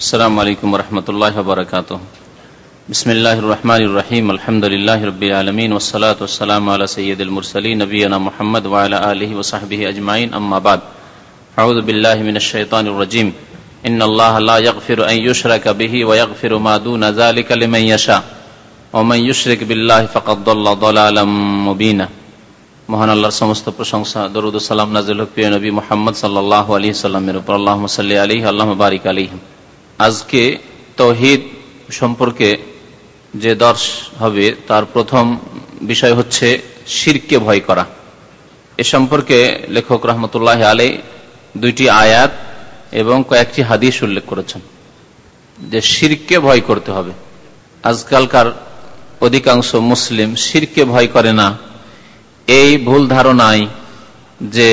السلام عليكم ورحمة الله وبركاته بسم الله الرحمن الرحيم الحمد لله رب العالمين والصلاة والسلام على سيد المرسلين نبينا محمد وعلى آله وصحبه أجمعين أما بعد أعوذ بالله من الشيطان الرجيم إن الله لا يغفر أن يشرك به ويغفر ما دون ذلك لمن يشاء ومن يشرك بالله فقد ضل ضلالا مبينا মহান আল্লাহর সমস্ত প্রশংসা দরুদ সালাম নাজিল হক প্রিয় নবী মোহাম্মদ সাল্লাহ আলী সাল্লামের উপর আল্লাহ সাল্লি আলী আল্লাহ বারিক আলিহিম আজকে তহিদ সম্পর্কে যে দর্শ হবে, তার প্রথম বিষয় হচ্ছে শিরকে ভয় করা। এ সম্পর্কে লেখক রহমতুল্লাহ আলী দুইটি আয়াত এবং কয়েকটি হাদিস উল্লেখ করেছেন যে শিরকে ভয় করতে হবে। আজকালকার অধিকাংশ মুসলিম শিরকে ভয় করে না। এই ভুল ধারণায় যে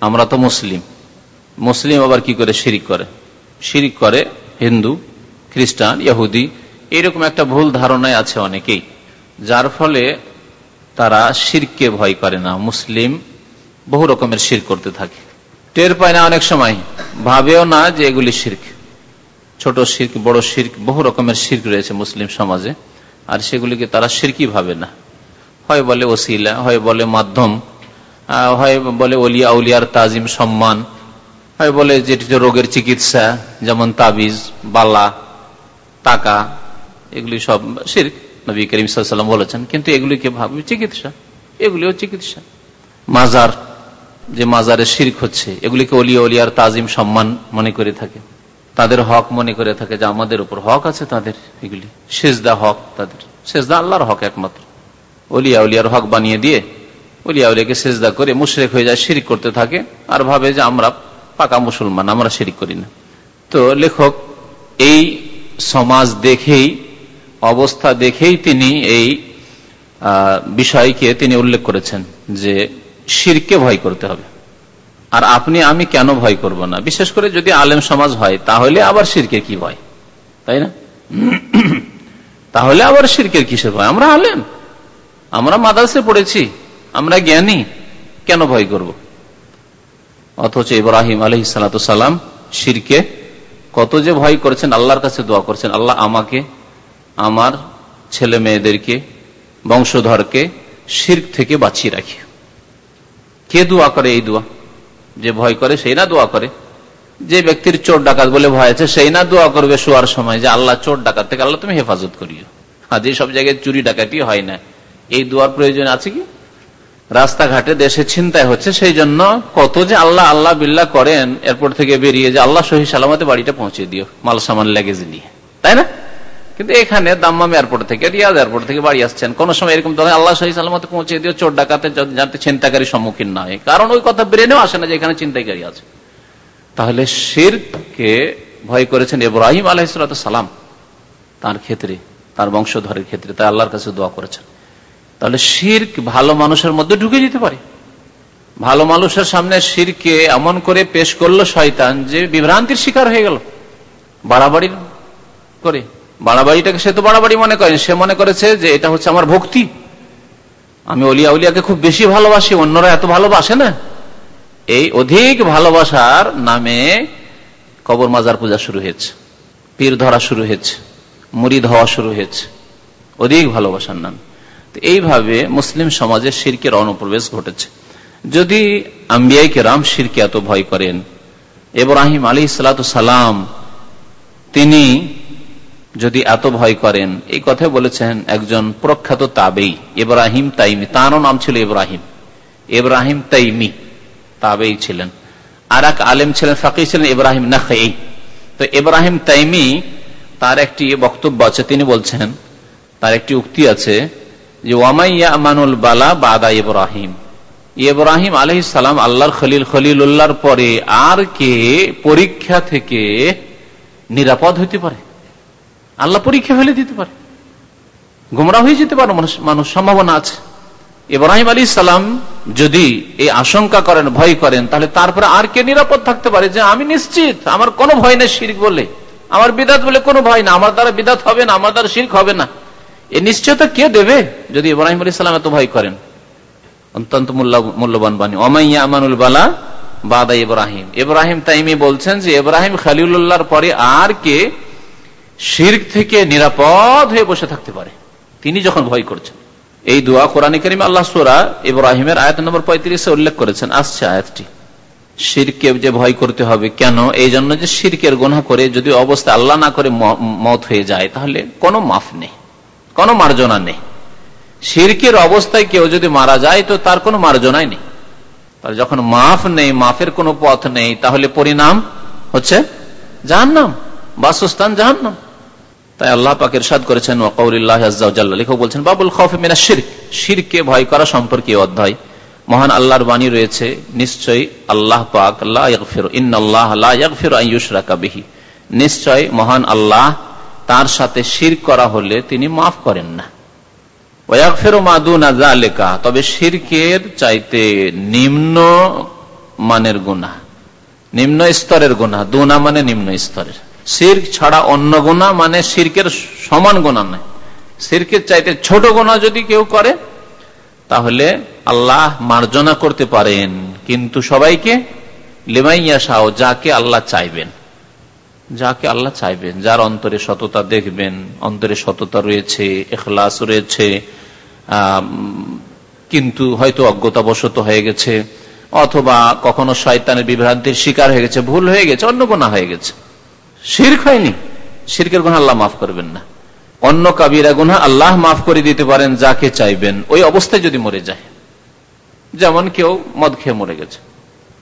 আমরা তো মুসলিম মুসলিম আবার কি করে শিরিক করে? শিরিক করে, হিন্দু, খ্রিস্টান, ইহুদি, এরকম একটা ভুল ধারণায় আছে অনেকেই। যার ফলে তারা শিরকে ভয় করে না। মুসলিম বহু রকমের শির করতে থাকে। টের পায় না অনেক সময়। ভাবেও না যে এগুলি শির্ক। ছোট শির্ক, বড় শির্ক, বহু রকমের শির্ক রয়েছে মুসলিম সমাজে। আর সেগুলিকে তারা শিরকি ভাবে না। হয় বলে ওসিলা, হয় বলে মাধ্যম হয় বলে অলিয়া উলিয়ার তাজিম, সম্মান বলে যেটি রোগের চিকিৎসা, যেমন তাবিজ, বালা, টাকা, এগুলি সব শির্ক। নবী করিম সাল্লাম বলেছেন, কিন্তু এগুলিকে ভাবি, চিকিৎসা, এগুলিও চিকিৎসা। মাজার, যে মাজারে শির্ক হচ্ছে, এগুলিকে অলিয়া অলিয়ার তাজিম সম্মান মনে করে থাকে। তাদের হক মনে করে থাকে যে আমাদের উপর হক আছে তাদের এগুলি। সেজদা হক তাদের। সেজদা আল্লাহর হক একমাত্র। অলিয়া উলিয়ার হক বানিয়ে দিয়ে অলিয়া উলিয়াকে সেজদা করে মুশরেক হয়ে যায়, শিরিক করতে থাকে, আর ভাবে যে আমরা পাকা মুসলমান, আমরা শিরিক করি না। তো লেখক, এই সমাজ দেখেই, অবস্থা দেখেই তিনি এই বিষয়কে তিনি উল্লেখ করেছেন যে শিরকে ভয় করতে হবে। আর আপনি, আমি কেন ভয় করব না? বিশেষ করে যদি আলেম সমাজ হয়, তাহলে আবার শিরকে কি ভয়? তাই না? তাহলে আবার শিরকের কিসের ভয়? আমরা আলেম। আমরা মাদাসে পড়েছি, আমরা জ্ঞানী, কেন ভয় করব? অথচ ইব্রাহিম আলহ সালাম শিরকে কত যে ভয় করেছেন, আল্লাহর কাছে দোয়া করছেন, আল্লাহ আমাকে, আমার ছেলে মেয়েদেরকে, বংশধরকে শির্ক থেকে বাঁচিয়ে রাখি। কে দোয়া করে এই দোয়া? যে ভয় করে সেই না দোয়া করে। যে ব্যক্তির চোর ডাকাত বলে ভয় আছে, সেই না দোয়া করবে শোয়ার সময় যে আল্লাহ চোর ডাকাত থেকে আল্লাহ তুমি হেফাজত করিও। আর যে সব জায়গায় চুরি ডাকাতি হয় না, এই দোয়ার প্রয়োজন আছে কি? রাস্তাঘাটে দেশে চিন্তায় হচ্ছে, সেই জন্য কত যে আল্লাহ আল্লাহ বিল্লাহ করেন, এরপর থেকে বেরিয়ে যে আল্লাহ সহি সালামতে বাড়িটা পৌঁছে দিও মাল সামান লেগেজ নিয়ে। তাই না? কিন্তু এখানে দাম্মাম এয়ারপোর্ট থেকে রিয়াজ এয়ারপোর্ট থেকে বাড়ি আসছেন। কোন সময় এরকম আল্লাহ সহি সালামতে পৌঁছে দিও, চোর ডাকাতে যাতে চিন্তাকারী সম্মুখীন না হয়। কারণ ওই কথা ব্রেনেও আসে না যে এখানে চিন্তাকারী আছে। তাহলে শিরকে ভয় করেছেন ইব্রাহিম আলাহিসাম তার ক্ষেত্রে, তার বংশধরের ক্ষেত্রে, তাই আল্লাহর কাছে দোয়া করেছেন। তাহলে শির্ক ভালো মানুষের মধ্যে ঢুকে যেতে পারে। ভালো মানুষের সামনে শিরকে এমন করে পেশ করল শয়তান যে বিভ্রান্তির শিকার হয়ে গেল। বাড়াবাড়ি করে। বাড়াবাড়িটাকে সে তো বাড়াবাড়ি মনে করেন সে মনে করেছে যে এটা হচ্ছে আমার ভক্তি। আমি অলিয়া উলিয়াকে খুব বেশি ভালোবাসি, অন্যরা এত ভালোবাসে না। এই অধিক ভালোবাসার নামে কবর মাজার পূজা শুরু হয়েছে, পীর ধরা শুরু হয়েছে, মুড়ি ধোয়া শুরু হয়েছে। অধিক ভালোবাসার নামে। এইভাবে মুসলিম সমাজে শিরকের অনুপ্রবেশ ঘটেছে। যদি আম্বিয়াই কেরাম শিরকে এত ভয় করেন এব্রাহিম আলী সালাম তিনি যদি এত ভয় করেন, এই কথা বলেছেন একজন প্রখ্যাত তাবেই, ইব্রাহিম তাইমি, তারও নাম ছিল ইব্রাহিম। ইব্রাহিম তাইমি তাবেই ছিলেন। আর এক আলেম ছিলেন ফাঁকি ছিলেন ইব্রাহিম নাখেই। তো ইব্রাহিম তাইমি তার একটি বক্তব্য আছে, তিনি বলছেন, তার একটি উক্তি আছে যে ওয়ামাইয়া আমানুল বালা বাদা ইব্রাহিম। ইব্রাহিম আলহ সালাম আল্লাহর খলিল খলিল উল্লাহর পরে আর কে পরীক্ষা থেকে নিরাপদ হইতে পারে? আল্লাহ পরীক্ষা ফেলে দিতে পারে। গুমরা হয়ে যেতে পারে মানুষ সম্ভাবনা আছে। ইব্রাহিম আলী সালাম যদি এই আশঙ্কা করেন, ভয় করেন, তাহলে তারপরে আর কে নিরাপদ থাকতে পারে? যে, আমি নিশ্চিত, আমার কোনো ভয় নেই শির্ক বলে। আমার বিদাত বলে কোনো ভয় না, আমার দ্বারা বিদাত হবে না, আমার দ্বারা শির্ক হবে না। এ নিশ্চয়তা কে দেবে যদি ইব্রাহিম আলী সালাম এত ভয় করেন? অত্যন্ত মূল্যবান বাণী। অমাইয়া আমানুল বালা বাদা ইব্রাহিম। ইব্রাহিম তাইমি বলছেন যে ইব্রাহিম খালিউল্লাহর পরে আর কে শির্ক থেকে নিরাপদ হয়ে বসে থাকতে পারে। তিনি যখন ভয় করছেন। এই দোয়া কোরআন করিম আল্লাহ সোরা ইব্রাহিমের আয়াত নম্বর পঁয়ত্রিশে উল্লেখ করেছেন। আসছে আয়াতটি। শিরকে যে ভয় করতে হবে কেন? এই জন্য যে শিরকের গোনা করে যদি অবস্থা আল্লাহ না করে মত হয়ে যায়, তাহলে কোনো মাফ নেই। কোনো মার্জনা নেই। শিরকের অবস্থায় কেউ যদি মারা যায়, তো তার কোনো মার্জনাই নেই। তার যখন মাফ নেই, মাফের কোনো পথ নেই, তাহলে পরিণাম হচ্ছে জাহান্নাম, বাসস্থান জাহান্নাম। তাই আল্লাহ পাকের সাদ করেছেন লেখক বলছেন, বাবুল খফ মিনা শির্ক। শিরকে ভয় করা সম্পর্কে অধ্যায়। মহান আল্লাহর বাণী রয়েছে, নিশ্চয়ই আল্লাহ পাক আল্লাহ ইন বিহি। নিশ্চয় মহান আল্লাহ তার সাথে শির করা হলে তিনি মাফ করেন না। তবে শিরকের চাইতে নিম্ন মানের গুণা নিম্ন স্তরের গুণা দুনা মানে নিম্ন স্তরের। শির্ক ছাড়া অন্য গুণা মানে শির্কের সমান গুণা নয়। শির্কের চাইতে ছোট গুণা যদি কেউ করে, তাহলে আল্লাহ মার্জনা করতে পারেন, কিন্তু সবাইকে লেমাইয়া সাহ যাকে আল্লাহ চাইবেন। যাকে আল্লাহ চাইবেন, যার অন্তরে সততা দেখবেন, অন্তরে সততা রয়েছে, এখলাস রয়েছে কিন্তু হয়তো অজ্ঞতাবশত হয়ে গেছে, অথবা কখনো শয়তানের বিভ্রান্তির শিকার হয়ে গেছে, ভুল হয়ে গেছে, অন্য গোনা হয়ে গেছে। শির্ক হয়নি। শিরকের গুণা আল্লাহ মাফ করবেন না। অন্য কাবিরা গুনা আল্লাহ মাফ করে দিতে পারেন, যাকে চাইবেন। ওই অবস্থায় যদি মরে যায়, যেমন কেউ মদ খেয়ে মরে গেছে,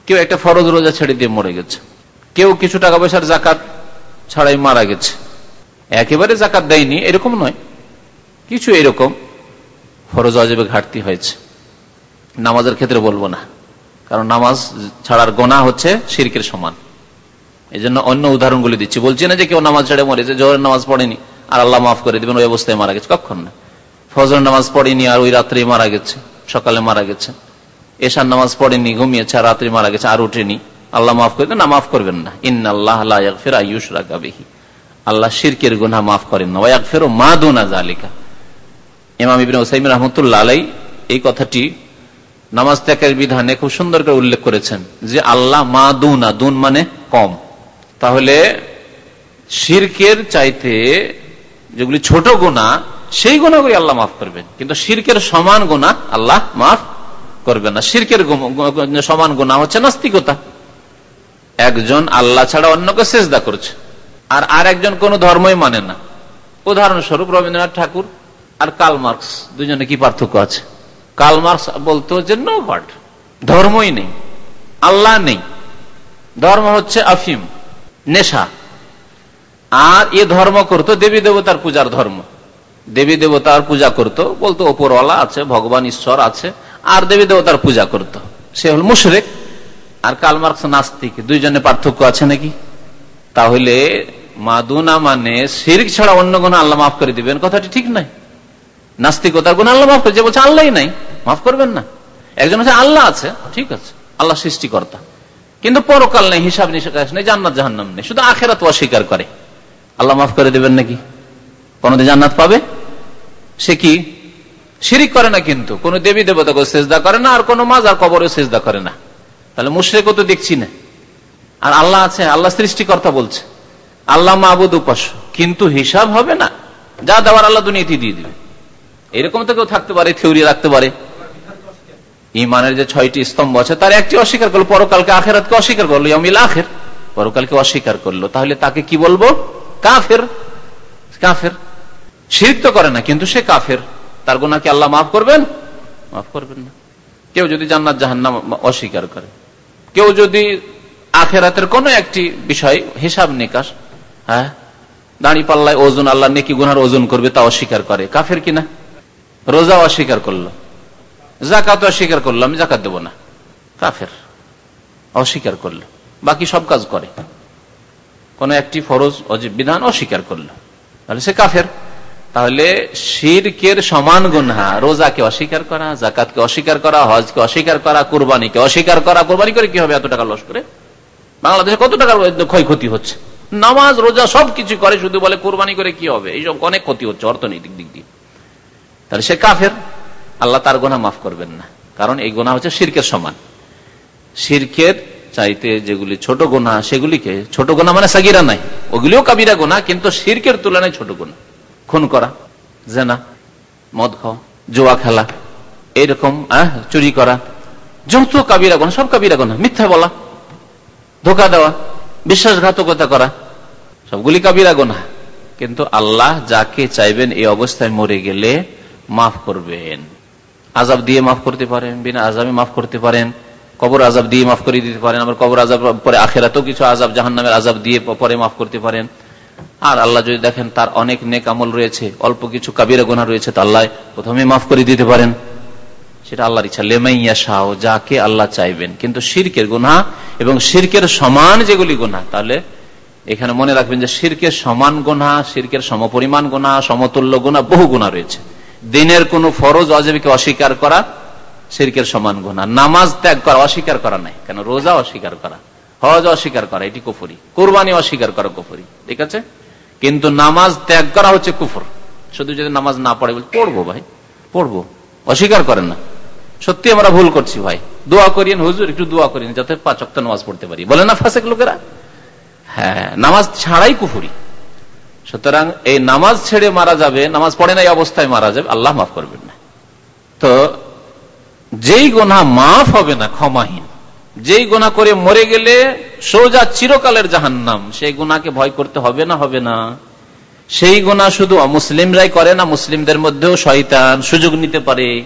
কেউ একটা ফরজ রোজা ছেড়ে দিয়ে মরে গেছে, কেউ কিছু টাকা পয়সার জাকাত ছাড়াই মারা গেছে। একেবারে জাকাত দেয়নি, এরকম নয়। কিছু এরকম ফরজ অজেবে ঘাটতি হয়েছে। নামাজের ক্ষেত্রে বলব না, কারণ নামাজ ছাড়ার গোনা হচ্ছে শিরকের সমান। এই জন্য অন্য উদাহরণগুলি দিচ্ছি। বলছি না যে কেউ নামাজ ছেড়ে মরেছে জোহরের নামাজ পড়েনি, আর আল্লাহ মাফ করে দিবেন, ওই অবস্থায় মারা গেছে। কখন না। ফজর নামাজ পড়েনি, আর ওই রাত্রে মারা গেছে, সকালে মারা গেছে। এশার নামাজ পড়েনি, ঘুমিয়েছে, আর রাত্রে মারা গেছে, আর উঠেনি। আল্লাহ মাফ করে না মাফ করবেন না। ইন আল্লাহ শিরকের গুনা মাফ করেন না। ওয়াক ফেরো মা দুনা জালিকা ইমাম ইবিন ওসাইম রহমতুল্লাহ আলাই এই কথাটি নামাজ ত্যাগের বিধানে খুব সুন্দর করে উল্লেখ করেছেন যে আল্লাহ মা দুনা, দুন মানে কম। তাহলে শিরকের চাইতে যেগুলি ছোট গোনা সেই গুণাগুলি আল্লাহ মাফ করবেন। কিন্তু শিরকের সমান গোনা আল্লাহ মাফ করবেন না। শিরকের সমান গোনা হচ্ছে নাস্তিকতা। একজন আল্লাহ ছাড়া অন্যকে চেষ্টা করছে। আর আর একজন কোন ধর্মই মানে না। উদাহরণস্বরূপ রবীন্দ্রনাথ ঠাকুর আর কাল মার্কস দুজনে কি পার্থক্য আছে? কাল মার্কস বলতো যে নো গড ধর্মই নেই, আল্লাহ নেই। ধর্ম হচ্ছে আফিম নেশা। আর এ ধর্ম করতো দেবী দেবতার পূজার ধর্ম। দেবী দেবতার পূজা করত, বলতো, ওপরওয়ালা আছে, ভগবান ঈশ্বর আছে। আর দেবী দেবতার পূজা করত। সে হল মুশরেক। আর কালমার্কস নাস্তিক, দুইজনে পার্থক্য আছে নাকি? তাহলে মাদুনা মানে শিরিক ছাড়া অন্য কোন আল্লাহ মাফ করে দিবেন, কথাটি ঠিক নাই। নাস্তিকতার গুণ আল্লাহ মাফ করে, যে বলছে আল্লাহ নাই, মাফ করবেন না। একজন হচ্ছে আল্লাহ আছে, ঠিক আছে, আল্লাহ সৃষ্টিকর্তা। কিন্তু পরকাল নেই, হিসাব নিশাকাশ নেই, জান্নাত জাহান্নাম নেই, শুধু আখেরাত অস্বীকার করে। আল্লাহ মাফ করে দেবেন নাকি? কোনদিন জান্নাত পাবে? সে কি শিরিক করে না কিন্তু? কোন দেবী দেবতাকে সেজদা করে না, আর কোন মাজার কবরে সেজদা করে না। তাহলে মুশ্রেকও তো দেখছি না। আর আল্লাহ আছে, আল্লাহ সৃষ্টিকর্তা বলছে। আল্লাহ মাহবুদ উপাস্য কিন্তু হিসাব হবে না। যা দেওয়ার আল্লাহ দুনিয়াতে দিয়ে দিবে। এরকম তো কেউ থাকতে পারে, থিওরি রাখতে পারে। ইমানের যে ছয়টি স্তম্ভ আছে, তার একটি অস্বীকার করল, পরকালকে আখেরাতকে অস্বীকার করল ইমিল আখের। পরকালকে অস্বীকার করল, তাহলে তাকে কি বলব? কাফের। কাফের। শিরিক তো করে না, কিন্তু সে কাফের। তার গোনা কি আল্লাহ মাফ করবেন? মাফ করবেন না। কেউ যদি জান্নাত জাহান্নাম অস্বীকার করে। কেউ যদি আখেরাতের কোন একটি বিষয়, হিসাব নিকাশ হ্যাঁ দাঁড়ি পাল্লায় ওজন, আল্লাহ নেকি গুনার ওজন করবে তা অস্বীকার করে। কাফের কিনা? রোজা অস্বীকার করল। জাকাত অস্বীকার করল, আমি জাকাত দেবো না। কাফের। অস্বীকার করল। বাকি সব কাজ করে। কোন একটি ফরজ, অজীব বিধান অস্বীকার করল। তাহলে সে কাফের। তাহলে শিরকের সমান গুনহা, রোজাকে অস্বীকার করা জাকাতকে অস্বীকার করা, হজকে অস্বীকার করা, কোরবানিকে অস্বীকার করা, কোরবানি করে কি হবে এত টাকা লস করে? বাংলাদেশে কত টাকার ক্ষয়ক্ষতি হচ্ছে? নামাজ, রোজা সব কিছু করে, শুধু বলে কোরবানি করে কি হবে? এইসব অনেক ক্ষতি হচ্ছে অর্থনৈতিক দিক দিয়ে। তাহলে সে কাফের, আল্লাহ তার গোনা মাফ করবেন না। কারণ এই গোনা হচ্ছে শিরকের সমান। শিরকের চাইতে যেগুলি ছোট গোনা সেগুলিকে, ছোট গোনা মানে সাগিরা নাই। ওগুলিও কাবিরা গোনা কিন্তু শির্কের তুলনায় ছোট গোনা খুন করা, জেনা, মদ খাওয়া, জোয়া খেলা, এইরকম চুরি করা, যত কাবিরা গোনা সব কাবিরা গোনা মিথ্যা বলা, ধোকা দেওয়া, বিশ্বাসঘাতকতা করা সবগুলি কাবিরা গোনা কিন্তু আল্লাহ যাকে চাইবেন এই অবস্থায় মরে গেলে মাফ করবেন। আজাব দিয়ে মাফ করতে পারেন, বিনা আজাবে মাফ করতে পারেন, কবর আজাব দিয়ে মাফ করে দিতে পারেন, আবার কবর আজাব পরে আখেরাতেও কিছু আজাব জাহান নামের আজাব দিয়ে পরে মাফ করতে পারেন। আর আল্লাহ যদি দেখেন তার অনেক নেক আমল রয়েছে, অল্প কিছু কাবিরা গোনা রয়েছে, তো আল্লাহ প্রথমে মাফ করে দিতে পারেন। সেটা আল্লাহর ইচ্ছা। লেমাইয়া শাহ যাকে আল্লাহ চাইবেন। কিন্তু শিরকের গুণা এবং শিরকের সমান যেগুলি গুণা তাহলে এখানে মনে রাখবেন যে শিরকের সমান গোনা শিরকের সমপরিমাণ গোনা সমতুল্য গোনা বহু গুণা রয়েছে। দিনের কোন ফরজ অজীবীকে অস্বীকার করা শিরকের সমান গোনা নামাজ ত্যাগ করা অস্বীকার করা নাই। কেন? রোজা অস্বীকার করা। হজ অস্বীকার করা, এটি কুফুরি। কোরবানি অস্বীকার করা কুফুরি, ঠিক আছে? কিন্তু নামাজ ত্যাগ করা হচ্ছে কুফর। শুধু যদি নামাজ না পড়ে, বলে, পড়ব ভাই, পড়ব। অস্বীকার করেন না। সত্যি আমরা ভুল করছি ভাই। দোয়া করিয়েন, হুজুর, একটু দোয়া করিয়েন, যাতে পাঁচ অক্ট নামাজ পড়তে পারি। বলে না ফাঁসেক লোকেরা? হ্যাঁ নামাজ ছাড়াই কুফুরি। সুতরাং এই নামাজ ছেড়ে মারা যাবে, নামাজ পড়ে না এই অবস্থায় মারা যাবে, আল্লাহ মাফ করবেন না। তো যেই গোনা মাফ হবে না, ক্ষমাহীন। যেই গোনা করে মরে গেলে সোজা চিরকালের জাহান্নাম। সেই গুণাকে ভয় করতে হবে না হবে না। সেই গোনা শুধু মুসলিমরাই করে না, মুসলিমদের মধ্যেও শয়তান সুযোগ নিতে পারে।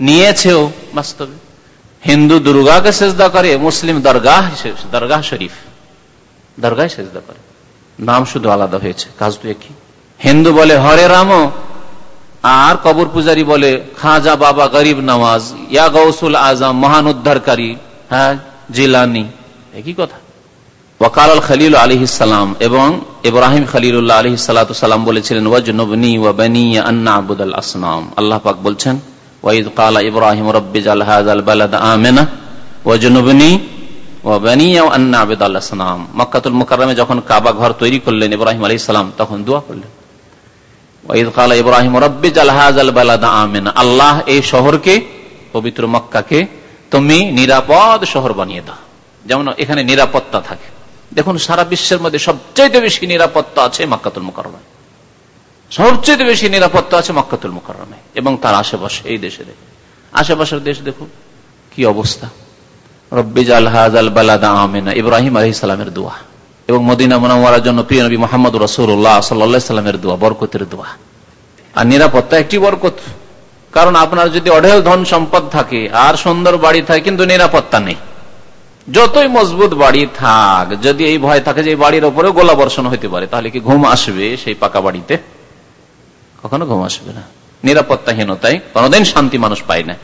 নিয়েছেও বাস্তবে। হিন্দু দুর্গাকে সেজদা করে, মুসলিম দরগাহ দরগাহ শরীফ। দরগাহ সেজদা করে। নাম শুধু আলাদা হয়েছে, কাজ তো একই। হিন্দু বলে, হরে রাম। আর কবর পূজারী বলে, খাজা বাবা গরিব নওয়াজ, ইয়া গৌসুল আজম, মহান উদ্ধারকারী। হ্যাঁ জিলানি। একই কথা। ওয়াকাল খালিল আলী সালাম এবং ইব্রাহিম খালিল্লাহ আলহি সালাম বলেছিলেন, ওয়াজনবনী ওয়াবানি আন্না আবুদাল আসনাম। আল্লাহ পাক বলছেন ওয়াইদ কালা ইব্রাহিম রব্বিজ আল হাজাল বালাদ আমেনা। ওয়াজনবনী মক্কাতুল মুকাররমে যখন কাবা ঘর তৈরি করলেন ইব্রাহিম আলী সালাম, তখন দোয়া করলেন ইব্রাহিম আল্লাহ এই শহরকে, পবিত্র মক্কাকে তুমি নিরাপদ শহর বানিয়ে দাও। যেমন এখানে নিরাপত্তা থাকে। দেখুন, সারা বিশ্বের মধ্যে সবচেয়ে বেশি নিরাপত্তা আছে মক্কাতুল মুকাররমায় সবচেয়ে বেশি নিরাপত্তা আছে মক্কাতুল মুকাররমায় এবং তার আশেপাশে, এই দেশে দেখুন। আশেপাশের দেশ দেখুন, কি অবস্থা। রব্বিজ আল হাজ আল বালাদা আমেনা, ইব্রাহিম আলহ ইসলামের দোয়া। এবং মদিনা মোনামার জন্য প্রিয় নবী মোহাম্মদ রসুল্লাহ সাল্লা সাল্লামের দোয়া, বরকতের দোয়া। আর নিরাপত্তা একটি বরকত। কারণ আপনার যদি অঢেল ধন সম্পদ থাকে, আর সুন্দর বাড়ি থাকে, কিন্তু নিরাপত্তা নেই। যতই মজবুত বাড়ি থাক, যদি এই ভয় থাকে যে এই বাড়ির ওপরে গোলা বর্ষণ হইতে পারে, তাহলে কি ঘুম আসবে সেই পাকা বাড়িতে? কখনো ঘুম আসবে না। নিরাপত্তাহীনতায় কোনোদিন শান্তি মানুষ পায় না।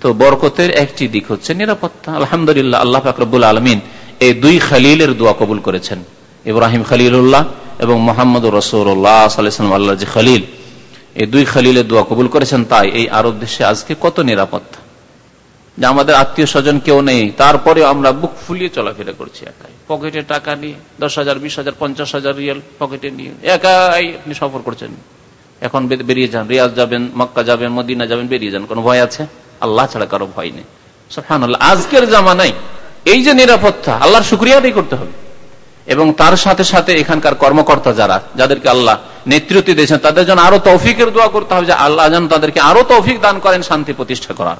তো বরকতের একটি দিক হচ্ছে নিরাপত্তা। আলহামদুলিল্লাহ, আল্লাহ ফাকরবুল আলমিন এই দুই খালিলের দোয়া কবুল করেছেন। ইব্রাহিম খালিল্লাহ এবং মোহাম্মদ রসৌল্লাহ সাল্লাম আল্লাহ খালিল এই দুই খালিলের দোয়া কবুল করেছেন, তাই এই আরব দেশে আজকে কত নিরাপত্তা? যে আমাদের আত্মীয় স্বজন কেউ নেই তারপরে আমরা বুক ফুলিয়ে চলাফেরা করছি একাই। পকেটে টাকা নিয়ে, দশ হাজার, বিশ হাজার, পঞ্চাশ হাজার রিয়াল পকেটে নিয়ে, একাই আপনি সফর করছেন। এখন বেরিয়ে যান রিয়াজ যাবেন, মক্কা যাবেন, মদিনা যাবেন, বেরিয়ে যান। কোনো ভয় আছে? আল্লাহ ছাড়া কারও ভয় নেই। আজকের জামানায় এই যে নিরাপত্তা, আল্লাহর শুক্রিয়া করতে হবে। এবং তার সাথে সাথে এখানকার কর্মকর্তা যারা, যাদেরকে আল্লাহ নেতৃত্ব দিয়েছেন, তাদের জন্য আরও তৌফিকের দোয়া করতে হবে যে আল্লাহ যেন তাদেরকে আরও তৌফিক দান করেন, শান্তি প্রতিষ্ঠা করার।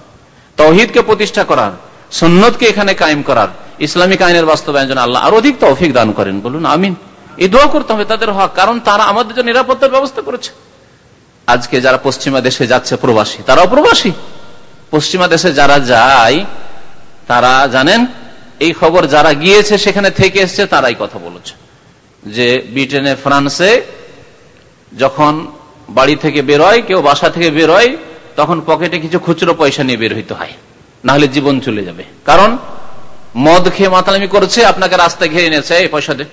তৌহিদকে প্রতিষ্ঠা করার সন্ন্যতকে এখানে কায়েম করার, ইসলামিক আইনের বাস্তবায়ন জন্য আল্লাহ আরও অধিক তৌফিক দান করেন। বলুন, আমিন। এই দোয়া করতে হবে তাদের হক, কারণ তারা আমাদের জন্য নিরাপত্তার ব্যবস্থা করেছে। আজকে যারা পশ্চিমা দেশে যাচ্ছে প্রবাসী, তারাও প্রবাসী। পশ্চিমা দেশে যারা যায়, তারা জানেন এই খবর যারা গিয়েছে, সেখানে থেকে এসছে, তারাই কথা বলেছে। যে ব্রিটেনে, ফ্রান্সে যখন বাড়ি থেকে বেরোয়, কেউ বাসা থেকে বেরোয়, তখন পকেটে কিছু খুচরো পয়সা নিয়ে বের হইতে হয়। নাহলে জীবন চলে যাবে। কারণ, মদ খেয়ে মাতালামি করেছে, আপনাকে রাস্তায় ঘিরে এনেছে, এই পয়সা দে।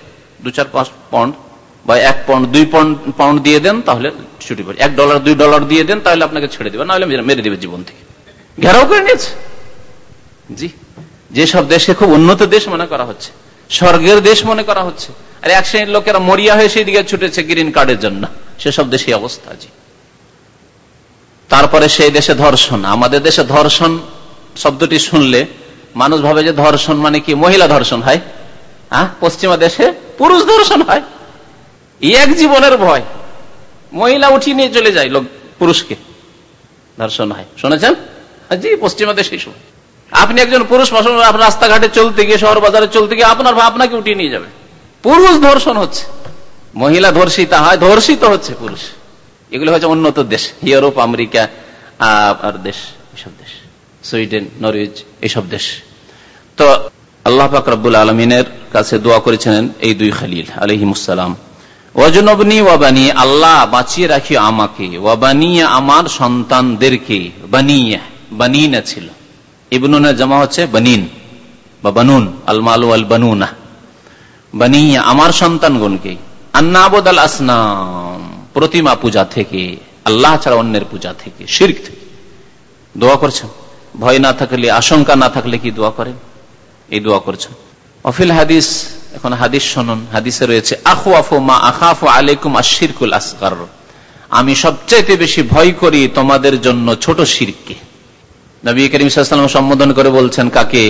দু চার পাঁচ পাউন্ড বা এক পাউন্ড দুই পাউন্ড দিয়ে দেন, তাহলে ছুটি পড়ে। এক ডলার দুই ডলার দিয়ে দেন, তাহলে আপনাকে ছেড়ে দেবে। নাহলে মেরে দেবে জীবন থেকে। ঘেরাও করে নিয়েছে। জি। যেসব দেশে খুব উন্নত দেশ মনে করা হচ্ছে, স্বর্গের দেশ মনে করা হচ্ছে, আর এক শ্রেণির লোকেরা মরিয়া হয়ে সেই দিকে ছুটেছে গ্রিন কার্ডের জন্য। সেসব দেশে অবস্থা তারপরে সেই দেশে ধর্ষণ। আমাদের দেশে ধর্ষণ শব্দটি শুনলে মানুষ ভাবে যে ধর্ষণ মানে কি? মহিলা ধর্ষণ হয়? হ্যাঁ পশ্চিমা দেশে পুরুষ ধর্ষণ হয়। এক জীবনের ভয়। মহিলা উঠিয়ে নিয়ে চলে যায় লোক পুরুষকে। ধর্ষণ হয়। শুনেছেন? জি পশ্চিমা দেশে সময়। আপনি একজন পুরুষ রাস্তাঘাটে চলতে গিয়ে শহর বাজারে চলতে গিয়ে, আপনার আপনাকে উঠিয়ে নিয়ে যাবে। পুরুষ ধর্ষণ হচ্ছে। মহিলা ধর্ষিতা হয়, ধর্ষিত হচ্ছে পুরুষ। এগুলো হচ্ছে উন্নত দেশ। ইউরোপ, আমেরিকা আর দেশ, এসব দেশ। সুইডেন নরওয়েজ এসব দেশ। তো আল্লাহ ফাকরাবুল আলমিনের কাছে দোয়া করেছিলেন এই দুই খালিল আলহিমুসালাম ওয়াজনবনী ওয়াবানি আল্লাহ বাঁচিয়ে রাখি আমাকে। ওয়াবানিয়া আমার সন্তানদেরকে, বানিয়া, বানিনা ছিল। ইবনুনের জমা হচ্ছে বানিন বা বানুন আল মালু আল বানুনা বানিয়া আমার সন্তানগণকে আন্নাবদ আল আসনাম, প্রতিমা পূজা থেকে, আল্লাহ ছাড়া অন্যের পূজা থেকে, শির্ক থেকে। দোয়া করছেন। ভয় না থাকলে, আশঙ্কা না থাকলে কি দোয়া করেন? এই দোয়া করছেন। অফিল হাদিস, এখন হাদিস শুনুন। হাদিসে রয়েছে আখু আফু মা আখাফু আলাইকুম আশিরকুল আসকার আমি সবচাইতে বেশি ভয় করি তোমাদের জন্য ছোট শিরকে নবী করিম সাল্লাম সম্বোধন করে বলছেন, কাকে?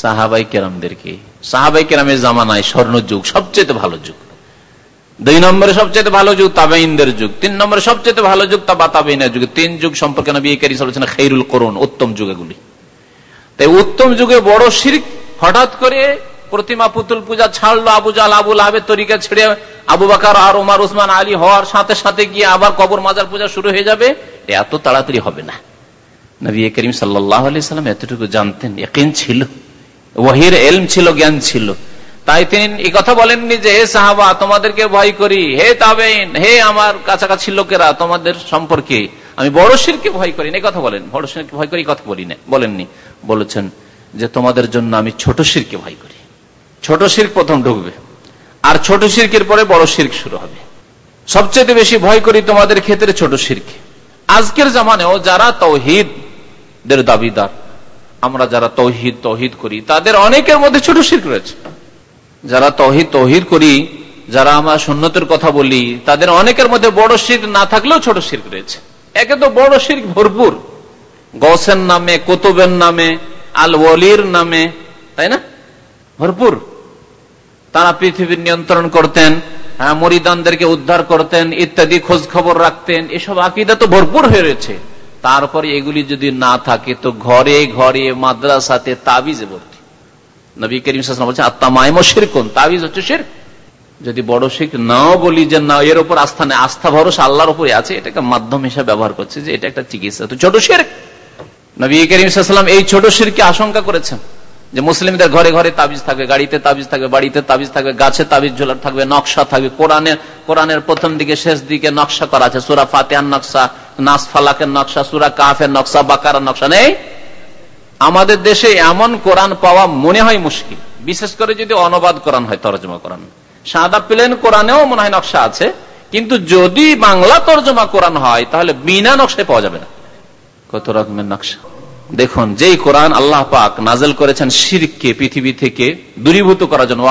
সাহাবাই কেরামদেরকে। সাহাবাই কেরামের জামানায় স্বর্ণ যুগ সবচেয়ে ভালো যুগ। দুই নম্বরে সবচেয়ে ভালো যুগ তাবাইনদের যুগ, তিন নম্বরে সবচেয়ে ভালো যুগ তাবা তাবাইনের যুগ। তিন যুগ সম্পর্কে নবী করিম বলেছেন খেরুল করুন উত্তম যুগ এগুলি। তাই উত্তম যুগে বড় শির্ক, হঠাৎ করে প্রতিমা, পুতুল পূজা ছাড়লো, আবু জাল আবুল আহবের তরিকা ছেড়ে আবু বাকার আর ওমার উসমান, আলী হওয়ার সাথে সাথে গিয়ে আবার কবর মাজার পূজা শুরু হয়ে যাবে। এত তাড়াতাড়ি হবে না। নবী করিম সাল্লাহ আলি সাল্লাম এতটুকু জানতেন। একিন ছিল। ওহির এলম ছিল, জ্ঞান ছিল। তাই তিনি এই কথা বলেননি যে, হে সাহাবা, তোমাদেরকে ভয় করি। হে তাবেন হে আমার কাছাকাছি লোকেরা, তোমাদের সম্পর্কে আমি বড় শিরকে ভয় করি। এই কথা বলেন। বড় শিরকে ভয় করি কথা বলি না। বলেননি। বলেছেন যে, তোমাদের জন্য আমি ছোট শিরকে ভয় করি। ছোট শির প্রথম ঢুকবে, আর ছোট শিরকের পরে বড় শির্ক শুরু হবে। সবচেয়ে বেশি ভয় করি তোমাদের ক্ষেত্রে ছোট শিরকে। আজকের জামানেও যারা তৌহিদ দের দাবিদার। আমরা যারা তৌহিদ তৌহিদ করি তাদের অনেকের মধ্যে ছোট শির্ক রয়েছে। যারা তহিদ তহিদ করি যারা আমরা সুন্নতের কথা বলি তাদের অনেকের মধ্যে বড় শির্ক না থাকলেও ছোট শির্ক রয়েছে। একে তো বড় শির্ক ভরপুর। গসের নামে কুতুবের নামে আল ওলির নামে তাই না? ভরপুর। তারা পৃথিবীর নিয়ন্ত্রণ করতেন হ্যাঁ, মরিদানদেরকে উদ্ধার করতেন ইত্যাদি খোঁজ খবর রাখতেন এসব আকিদা তো ভরপুর হয়ে রয়েছে। তারপরে এগুলি যদি না থাকে, তো ঘরে ঘরে মাদ্রাসাতে তাবিজে ভর্তি। নবী করিম বলছে আত্মামায়ম শিরকুন তাবিজ হচ্ছে শির যদি বড় শিখ নাও বলি যে না, এর উপর আস্থা নেই, আস্থা ভরসা আল্লাহর উপরে আছে, এটাকে মাধ্যম হিসাবে ব্যবহার করছে যে এটা একটা চিকিৎসা। তো ছোট শির নবী করিম এই ছোট শিরকে আশঙ্কা করেছেন। যে মুসলিমদের ঘরে ঘরে তাবিজ থাকবে, গাড়িতে তাবিজ থাকবে, বাড়িতে তাবিজ থাকবে, গাছে তাবিজ ঝোলার থাকবে, নকশা থাকবে। কোরআনের কোরআনের প্রথম দিকে শেষ দিকে নকশা করা আছে। সুরা ফাতেহার নকশা, নাস ফালাকের নকশা, সুরা কাফের নকশা বাকার নকশা নেই। আমাদের দেশে এমন কোরআন পাওয়া মনে হয় মুশকিল। বিশেষ করে যদি অনুবাদ কোরআন হয়, তর্জমা কোরআন। সাদা প্লেন কোরআনেও মনে হয় নকশা আছে, কিন্তু যদি বাংলা তর্জমা কোরআন হয়, তাহলে বিনা নকশায় পাওয়া যাবে না। কত রকমের নকশা। দেখুন, যেই কোরআন আল্লাহ পাক নাজেল করেছেন শিরকে পৃথিবী থেকে দূরীভূত করার জন্য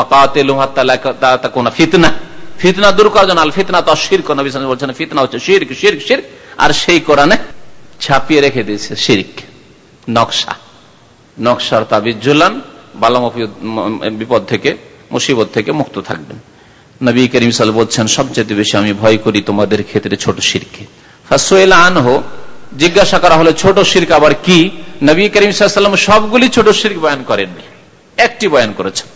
ফিতনা। ফিতনা দূর করার জন্য, আল ফিতনা তো শির বলছেন, ফিতনা হচ্ছে শির শির শির আর সেই কোরআনে ছাপিয়ে রেখে দিয়েছে শিরিক, নকশা। নকশার তাবিজ জুলান বালাম বিপদ থেকে, মুসিবত থেকে মুক্ত থাকবেন। নবী করিম সাল বলছেন, সবচেয়ে বেশি আমি ভয় করি তোমাদের ক্ষেত্রে ছোট শিরকে। ফাসোয়েল আনহো জিজ্ঞাসা করা হলো, ছোট শির্ক আবার কি? নবী করিম সাল্লাম সবগুলি ছোট শির্ক বয়ান করেননি, একটি বয়ান করেছেন।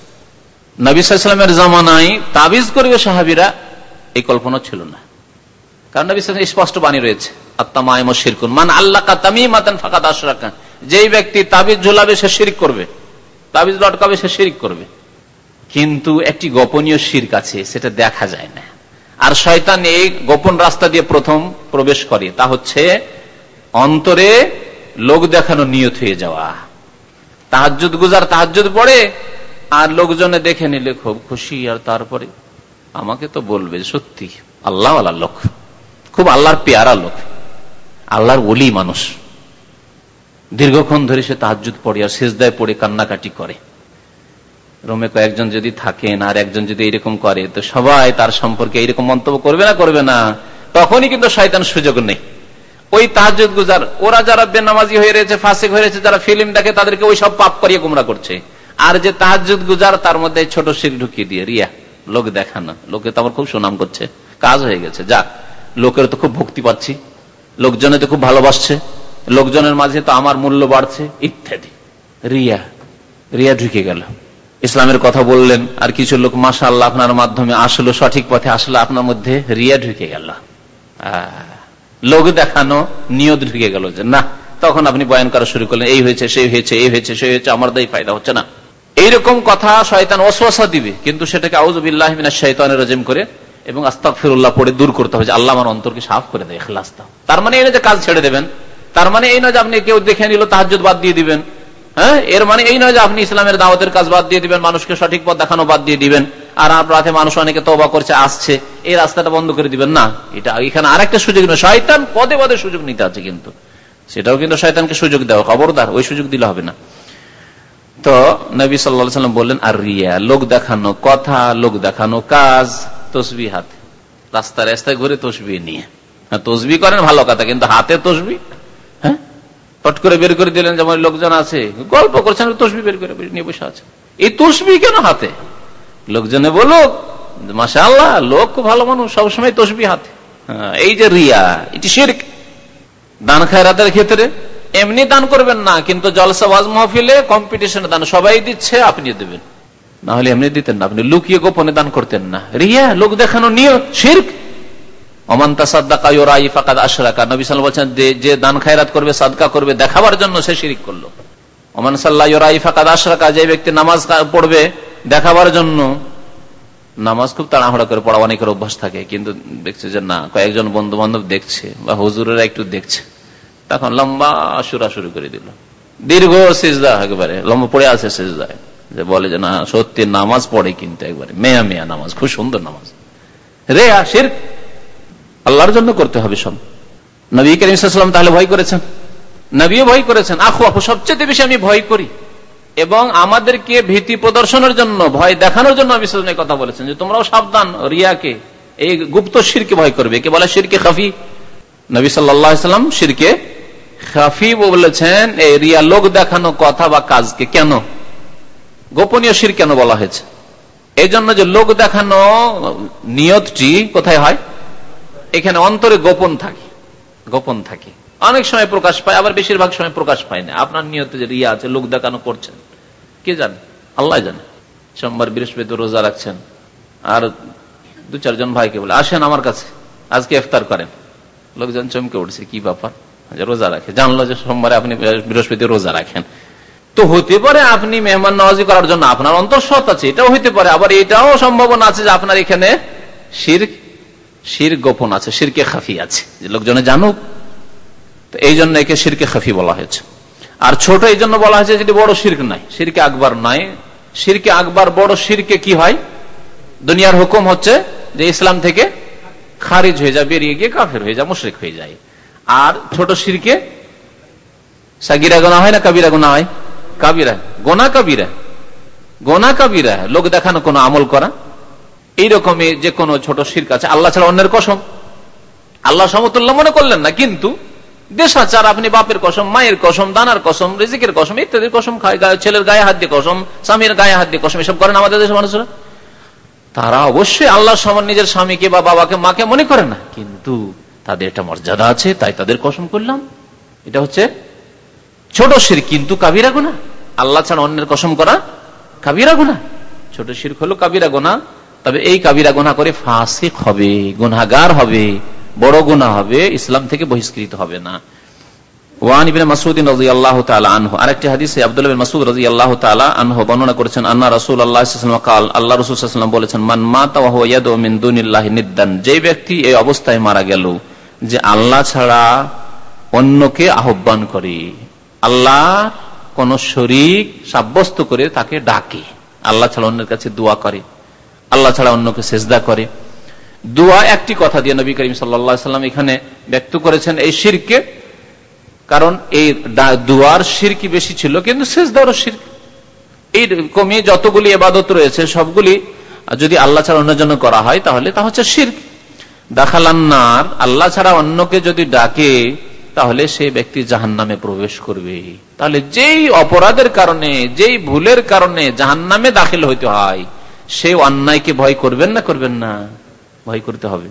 নবী সাল্লামের জামানায় তাবিজ করবে সাহাবিরা, এই কল্পনা ছিল না। কারণ নবী স্পষ্ট বাণী রয়েছে শিরকুন, মান আল্লাহ ফাঁকা দাস রাখা যেই ব্যক্তি তাবিজ সে শিরিক করবে, তাবিজ লটকাবে, সে শিরিক করবে। কিন্তু একটি গোপনীয় শির্ক আছে, সেটা দেখা যায় না। আর শয়তান এই গোপন রাস্তা দিয়ে প্রথম প্রবেশ করে, তা হচ্ছে অন্তরে লোক দেখানো নিয়ত হয়ে যাওয়া। তাহাজুদ গুজার তাহাজুদ পড়ে, আর লোকজনে দেখে নিলে খুব খুশি, আর তারপরে আমাকে তো বলবে সত্যি আল্লাহ আল্লাহ লোক, খুব আল্লাহর পেয়ারা লোক, আল্লাহর ওলি মানুষ। দীর্ঘক্ষণ ধরে সে তাহাজুদ পড়ে, আর শেষদায় পড়ে, কান্নাকাটি করে। রোমে কয়েকজন যদি থাকেন, আর একজন যদি এরকম করে, তো সবাই তার সম্পর্কে এইরকম মন্তব্য করবে না করবে না। তখনই কিন্তু শয়তান সুযোগ নেই। ওই তাহাজুদ গুজার, ওরা যারা বেনামাজি হয়ে রয়েছে, ফাঁসিক হয়ে রয়েছে, যারা ফিল্ম দেখে, তাদেরকে ওই সব পাপ করিয়ে গুমরা করছে। আর যে তাহাজুদ গুজার, তার মধ্যে ছোট শির ঢুকিয়ে দিয়ে, রিয়া, লোক দেখানো লোকে তো আমার খুব সুনাম করছে। কাজ হয়ে গেছে যাক লোকের তো খুব ভক্তি পাচ্ছি। লোকজনে তো খুব ভালোবাসছে। লোকজনের মাঝে তো আমার মূল্য বাড়ছে, ইত্যাদি। রিয়া রিয়া ঢুকে গেল। ইসলামের কথা বললেন, আর কিছু লোক মাসা আল্লাহ আপনার মাধ্যমে আসলো, সঠিক পথে আসলো, আপনার মধ্যে রিয়া ঢুকে গেল। লোক দেখানো নিয়ত ঢুকে গেল যে, না, তখন আপনি বয়ান করা শুরু করলেন, এই হয়েছে, সেই হয়েছে, এই হয়েছে, সেই হয়েছে, আমার দায়ী ফায়দা হচ্ছে না। এইরকম কথা শয়তান অশ্বাসা দিবে, কিন্তু সেটাকে আউজবিল্লাহ শৈতানের রজিম করে এবং আস্তাক ফিরুল্লাহ পড়ে দূর করতে হবে যে, আল্লাহ আমার অন্তরকে সাফ করে দেয় এখলাস তার মানে এই যে কাজ ছেড়ে দেবেন, তার মানে এই নয় যে আপনি কেউ দেখে নিল তাহাজ বাদ দিয়ে দিবেন হ্যাঁ? এর মানে এই নয় যে আপনি ইসলামের দাওয়াতের কাজ বাদ দিয়ে দিবেন, মানুষকে সঠিক পথ দেখানো বাদ দিয়ে দিবেন। আর রাতে মানুষ অনেকে তবা করছে আসছে এই রাস্তাটা বন্ধ করে দিবেন। না এটা এখানে আরেকটা সুযোগ নয় শয়তান পদে পদে সুযোগ নিতে আছে কিন্তু। সেটাও কিন্তু শয়তানকে সুযোগ দেওয়া। খবরদার ওই সুযোগ দিলে হবে না। তো নবী সাল্লা সাল্লাম বললেন আর রিয়া লোক দেখানো কথা লোক দেখানো কাজ তসবি হাতে। রাস্তা রাস্তায় ঘুরে তসবি নিয়ে। হ্যাঁ, তসবি করেন ভালো কথা কিন্তু হাতে তসবি? হ্যাঁ? পট করে বের করে দিলেন যেমন লোকজন আছে গল্প করছেন তসবি বের করে নিয়ে বসে আছে। এই তসবি কেন হাতে? লোকজনে বলুক মাসা আল্লাহ লোক ভালো মানুষ সবসময় তসবি হাতে। হ্যাঁ, এই যে রিয়া এটি শির্ক। দান খায়রাতের ক্ষেত্রে এমনি দান করবেন না কিন্তু জলসা ওয়াজ মহফিলে কম্পিটিশনে দান সবাই দিচ্ছে আপনি দেবেন। না হলে এমনি দিতেন না আপনি লুকিয়ে গোপনে দান করতেন না। রিয়া লোক দেখানো নিয়ে শির্ক। যে দান খায়রাত করবে সাদকা করবে দেখাবার জন্য সে শিরিক করল। অমান সাল্লাহ ফাকাদ আশরাকা যে ব্যক্তি নামাজ পড়বে দেখাবার জন্য নামাজ খুব তাড়াহুড়া করে পড়া অনেকের অভ্যাস থাকে। কিন্তু দেখছে যে না, কয়েকজন বন্ধু বান্ধব দেখছে বা হুজুরেরা একটু দেখছে। তখন লম্বা সুরা শুরু করে দিল। দীর্ঘ সিজদা একেবারে, লম্বা পড়ে আছে সিজদায়। যে বলে যে না, সত্যি নামাজ পড়ে কিন্তু একবারে। মেয়া মেয়া নামাজ, খুব সুন্দর নামাজ। রে আসির আল্লাহর জন্য করতে হবে সব। নবী করিম তাহলে ভয় করেছেন? নবীও ভয় করেছেন। আখু আপু সবচেয়ে বেশি আমি ভয় করি। এবং আমাদেরকে ভীতি প্রদর্শনের জন্য, ভয় দেখানোর জন্য আমি কথা বলেছেন যে তোমরাও সাবধান রিয়াকে, এই গুপ্ত শিরকে ভয় করবে। কে বলে শিরকে খাফি? নবী সাল্লাম শিরকে খাফি বলেছেন, এই রিয়া লোক দেখানো কথা বা কাজকে কেন? গোপনীয় শির কেন বলা হয়েছে? এই জন্য যে লোক দেখানো নিয়তটি কোথায় হয়? এখানে অন্তরে গোপন থাকে গোপন থাকে। অনেক সময় প্রকাশ পায়, আবার বেশিরভাগ সময় প্রকাশ পায় না। আপনার নিয়তে যে রিয়া আছে, লোক দেখানো করছেন। কে জানে? আল্লাহ জানে। সোমবার বৃহস্পতি রোজা রাখছেন। আর দু চারজন ভাইকে বলে, আসেন আমার কাছে। আজকে ইফতার করেন। লোকজন চমকে উঠছে, কি ব্যাপার? রোজা রাখে। জানলো যে সোমবারে আপনি বৃহস্পতি রোজা রাখেন। তো হতে পারে আপনি মেহমান নওয়াজি করার জন্য আপনার অন্তর সৎ আছে, এটাও হইতে পারে। আবার এটাও সম্ভাবনা আছে যে আপনার এখানে শির শির গোপন আছে, শিরকে খাফি আছে। যে লোকজনে জানুক এই জন্য একে শিরকে খাফি বলা হয়েছে। আর ছোট এই জন্য বলা হয়েছে যেটি বড় শির্ক নাই শিরকে আকবর নাই শিরকে আকবর, বড় শিরকে কি হয়? দুনিয়ার হুকুম হচ্ছে যে ইসলাম থেকে খারিজ হয়ে যায় বেরিয়ে গিয়ে কাফের হয়ে যায় মুশ্রিক হয়ে যায়। আর ছোট শিরকে সাগিরা গোনা হয় না কাবিরা গোনা হয়? কাবিরা, গোনা কাবিরা গোনা কাবিরা। লোক দেখানো কোনো আমল করা? এইরকমই যে কোনো ছোট শির্ক আছে। আল্লাহ ছাড়া অন্যের কসম। আল্লাহ সমতুল্লাহ মনে করলেন না, কিন্তু দেশাচার, আপনি বাপের কসম, মায়ের কসম, দানার কসম, রিজিকের কসম, ইত্যাদির কসম, খায় ছেলের গায়ে হাত দিয়ে কসম, স্বামীর গায়ে হাত দিয়ে কসম, এসব করেন আমাদের দেশের মানুষরা? তারা অবশ্যই আল্লাহ সমান নিজের স্বামীকে বা বাবাকে, মাকে মনে করে না। কিন্তু তাদের একটা মর্যাদা আছে, তাই তাদের কসম করলাম। এটা হচ্ছে ছোট শির কিন্তু কাবিরা গোনা আল্লাহ ছাড়া অন্যের কসম করা কাবিরা গোনা ছোট শির হলো কাবিরা গোনা তবে এই কাবিরা গোনা করে ফাঁসিক হবে গুনাগার হবে। বড় গুণা হবে, ইসলাম থেকে বহিষ্কৃত হবে না। আল্লাহ আল্লাহ করেছেন রসুল আল্লাহ আল্লাহ বলেছেন যে ব্যক্তি এই অবস্থায় মারা গেল, যে আল্লাহ ছাড়া অন্যকে আহ্বান করে, আল্লাহ কোন শরিক সাব্যস্ত করে তাকে ডাকে, আল্লাহ ছাড়া অন্যের কাছে দোয়া করে, আল্লাহ ছাড়া অন্যকে সেজদা করে। দোয়া একটি কথা দিয়ে নবী করিম সাল্লাম এখানে ব্যক্ত করেছেন, এই শিরকে। কারণ এই দুয়ার শিরকি বেশি ছিল, কিন্তু শেষ দেওয়ার শির এই কমিয়ে যতগুলি এবাদত রয়েছে, সবগুলি যদি আল্লাহ ছাড়া অন্য জন্য করা হয়, তাহলে তা হচ্ছে শির দেখালান্নার আল্লাহ ছাড়া অন্যকে যদি ডাকে, তাহলে সেই ব্যক্তি জাহান নামে প্রবেশ করবে। তাহলে যেই অপরাধের কারণে, যেই ভুলের কারণে জাহান নামে দাখিল হইতে হয় সেই অন্যায়কে ভয় করবেন না করবেন না। ভয় করতে হবে।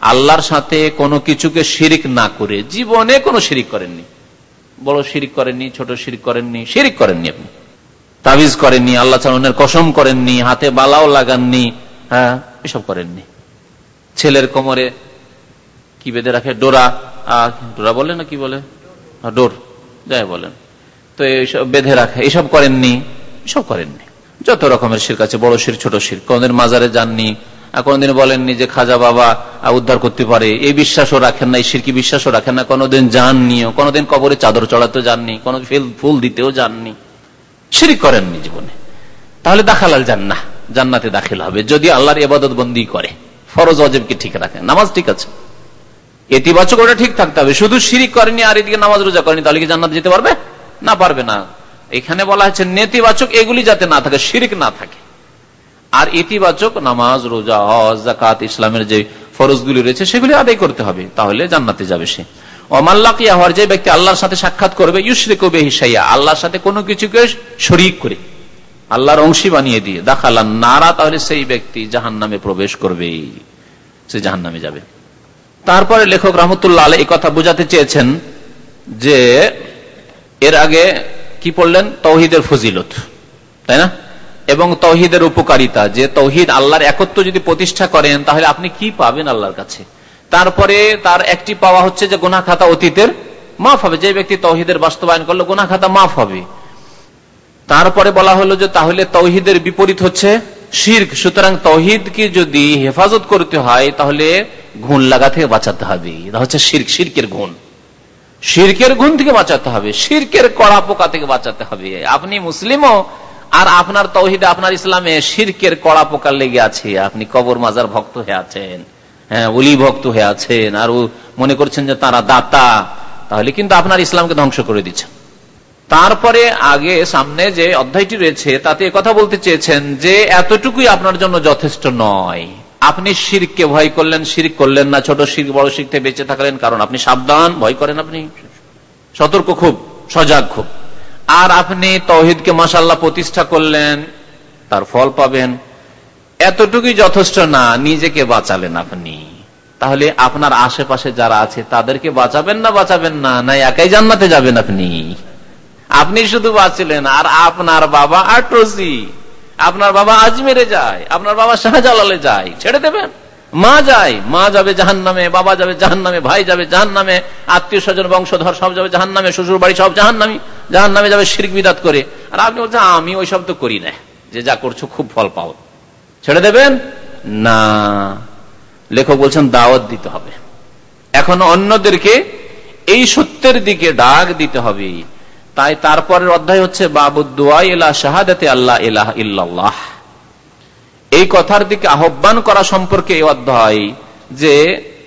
আল্লাহর সাথে কোনো কিছুকে শিরিক না করে, জীবনে কোনো শিরিক করেননি। বড় শিরিক করেননি, ছোট শিরিক করেননি শিরিক করেননি আপনি। তাবিজ করেননি, আল্লাহ কসম করেননি, হাতে বালাও লাগাননি হ্যাঁ এসব করেননি। ছেলের কোমরে কি বেঁধে রাখে? ডোরা। ডোরা বলে না কি বলে? ডোর। যাই বলেন। তো এইসব বেঁধে রাখে। এইসব করেননি। এসব করেননি। যত রকমের শির আছে, বড় শির, ছোট শির। কোনদিন মাজারে যাননি কোনদিন বলেননি যে খাজা বাবা উদ্ধার করতে পারে। এই বিশ্বাসও রাখেন না, এই সিরকি বিশ্বাসও রাখেন না। কোনোদিন যাননিও, কোনোদিন কবরে চাদর চড়াতে যাননি, কোন ফুল দিতেও যাননি। সিঁড়ি করেননি জীবনে। তাহলে দাখালাল জান্না জান্নাতে দাখিল হবে। যদি আল্লাহর এবাদত বন্দি করে। ফরজ অজেবকে ঠিক রাখে নামাজ ঠিক আছে। ইতিবাচক ওটা ঠিক থাকতে হবে। শুধু শিরিক করেনি আর এদিকে নামাজ রোজা করেনি তাহলে কি জান্নাত যেতে পারবে? না পারবে না। এখানে বলা হচ্ছে নেতিবাচক এগুলি যাতে না থাকে, শিরিক না থাকে। আর ইতিবাচক নামাজ, রোজা, হজ জাকাত ইসলামের যে ফরজগুলি রয়েছে, সেগুলি আদায় করতে হবে। তাহলে জান্নাতে যাবে সে। অমাল্লাকিয়া হওয়ার যে ব্যক্তি আল্লাহর সাথে সাক্ষাৎ করবে ইউসরে কবে হিসাইয়া আল্লাহর সাথে কোনো কিছুকে শরিক করে। আল্লাহর অংশী বানিয়ে দিয়ে দেখালাম নারা, তাহলে সেই ব্যক্তি জাহান নামে প্রবেশ করবে। সে জাহান নামে যাবে। তারপরে লেখক রহমতুল্লাহ এই কথা বোঝাতে চেয়েছেন যে, এর আগে কি পড়লেন? তৌহিদের ফজিলত, তাই না? এবং তৌহিদের উপকারিতা, যে তৌহিদ আল্লাহর একত্র যদি প্রতিষ্ঠা করেন, তাহলে আপনি কি পাবেন আল্লাহর কাছে? তারপরে তার একটি পাওয়া হচ্ছে যে গোনা খাতা অতীতের মাফ হবে। যে ব্যক্তি তৌহিদের বাস্তবায়ন করল গোনা খাতা মাফ হবে। তারপরে বলা হলো যে তাহলে তৌহিদের বিপরীত হচ্ছে শির্ক। সুতরাং তৌহিদকে যদি হেফাজত করতে হয়, তাহলে গুণ লাগা থেকে বাঁচাতে হবে। এটা হচ্ছে শির্ক, শির্কের গুণ। শির্কের গুণ থেকে বাঁচাতে হবে, শির্কের কড়া পোকা থেকে বাঁচাতে হবে। আপনি মুসলিমও, আর আপনার তৌহিদে আপনার ইসলামে শির্কের কড়া পোকা লেগে আছে। আপনি কবর মাজার ভক্ত হয়ে আছেন হ্যাঁ উলি ভক্ত হয়ে আছেন আর মনে করছেন যে তারা দাতা, তাহলে কিন্তু আপনার ইসলামকে ধ্বংস করে দিচ্ছেন তারপরে আগে সামনে যে অধ্যায়টি রয়েছে, তাতে কথা বলতে চেয়েছেন যে এতটুকুই আপনার জন্য যথেষ্ট নয়। আপনি শিরকে ভয় করলেন শির করলেন না, ছোট শির বড় শিখতে বেঁচে থাকলেন, কারণ আপনি সাবধান, ভয় করেন আপনি। সতর্ক খুব, সজাগ খুব। আর আপনি তহিদকে মাসাল্লাহ প্রতিষ্ঠা করলেন, তার ফল পাবেন। এতটুকুই যথেষ্ট না, নিজেকে বাঁচালেন আপনি। তাহলে আপনার আশেপাশে যারা আছে, তাদেরকে বাঁচাবেন না বাঁচাবেন না না একাই জান্নাতে যাবেন আপনি। আপনি শুধু বাঁচলেন, আর আপনার বাবা আট্রসি আপনার বাবা আজমেরে যায়, আপনার বাবা শাহজালালে যায়। ছেড়ে দেবেন? মা যায়, মা যাবে জাহান নামে বাবা যাবে জাহান নামে ভাই যাবে জাহান নামে আত্মীয় স্বজন, বংশধর সব যাবে জাহান নামে শ্বশুর বাড়ি সব জাহান নামি জাহান নামে যাবে শির বিদাত করে। আর আপনি বলছেন, আমি ওই সব তো করি না, যে যা করছ খুব ফল পাও। ছেড়ে দেবেন? না। লেখক বলছেন, দাওয়াত দিতে হবে। এখন অন্যদেরকে এই সত্যের দিকে ডাক দিতে হবে। তাই তারপরের অধ্যায় হচ্ছে বাবুদ্দোয়া শাহাদাতে আল্লাহ ইল্লাল্লাহ। এই কথার দিকে আহ্বান করা সম্পর্কে এই অধ্যায় যে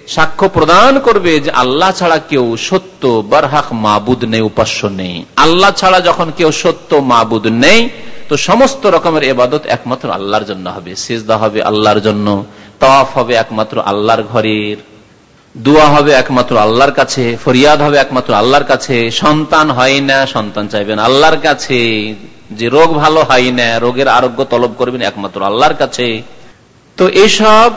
সাক্ষ্য প্রদান করবে যে আল্লাহ ছাড়া কেউ সত্য, বারহাক মাবুদ নেই, উপাস্য নেই। আল্লাহ ছাড়া যখন কেউ সত্য, মাবুদ নেই, তো সমস্ত রকমের এবাদত একমাত্র আল্লাহর জন্য হবে। সিজদা হবে আল্লাহর জন্য তফ হবে একমাত্র আল্লাহর ঘরের। দোয়া হবে একমাত্র আল্লাহর কাছে, ফরিয়াদ হবে একমাত্র আল্লাহর কাছে, সন্তান হয় না, সন্তান চাইবেন আল্লাহর কাছে, যে রোগ ভালো হয় না, রোগের আরোগ্য তলব করবেন একমাত্র আল্লাহর কাছে। তো এইসব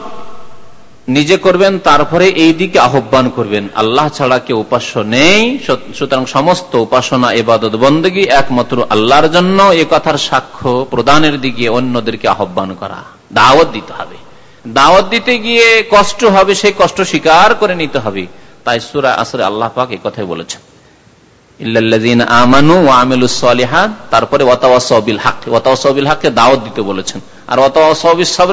নিজে করবেন, তারপরে এই দিকে আহ্বান করবেন। আল্লাহ ছাড়া কেউ উপাস্য নেই, সুতরাং সমস্ত উপাসনা, এবাদত বন্দী একমাত্র আল্লাহর জন্য। এ কথার সাক্ষ্য প্রদানের দিকে অন্যদেরকে আহ্বান করা, দাওয়াত দিতে হবে। দাওয়াত দিতে গিয়ে কষ্ট হবে, সেই কষ্ট স্বীকার করে নিতে হবে। তাই সুরা আসরে আল্লাহ পাক এই কথাই বলেছেন।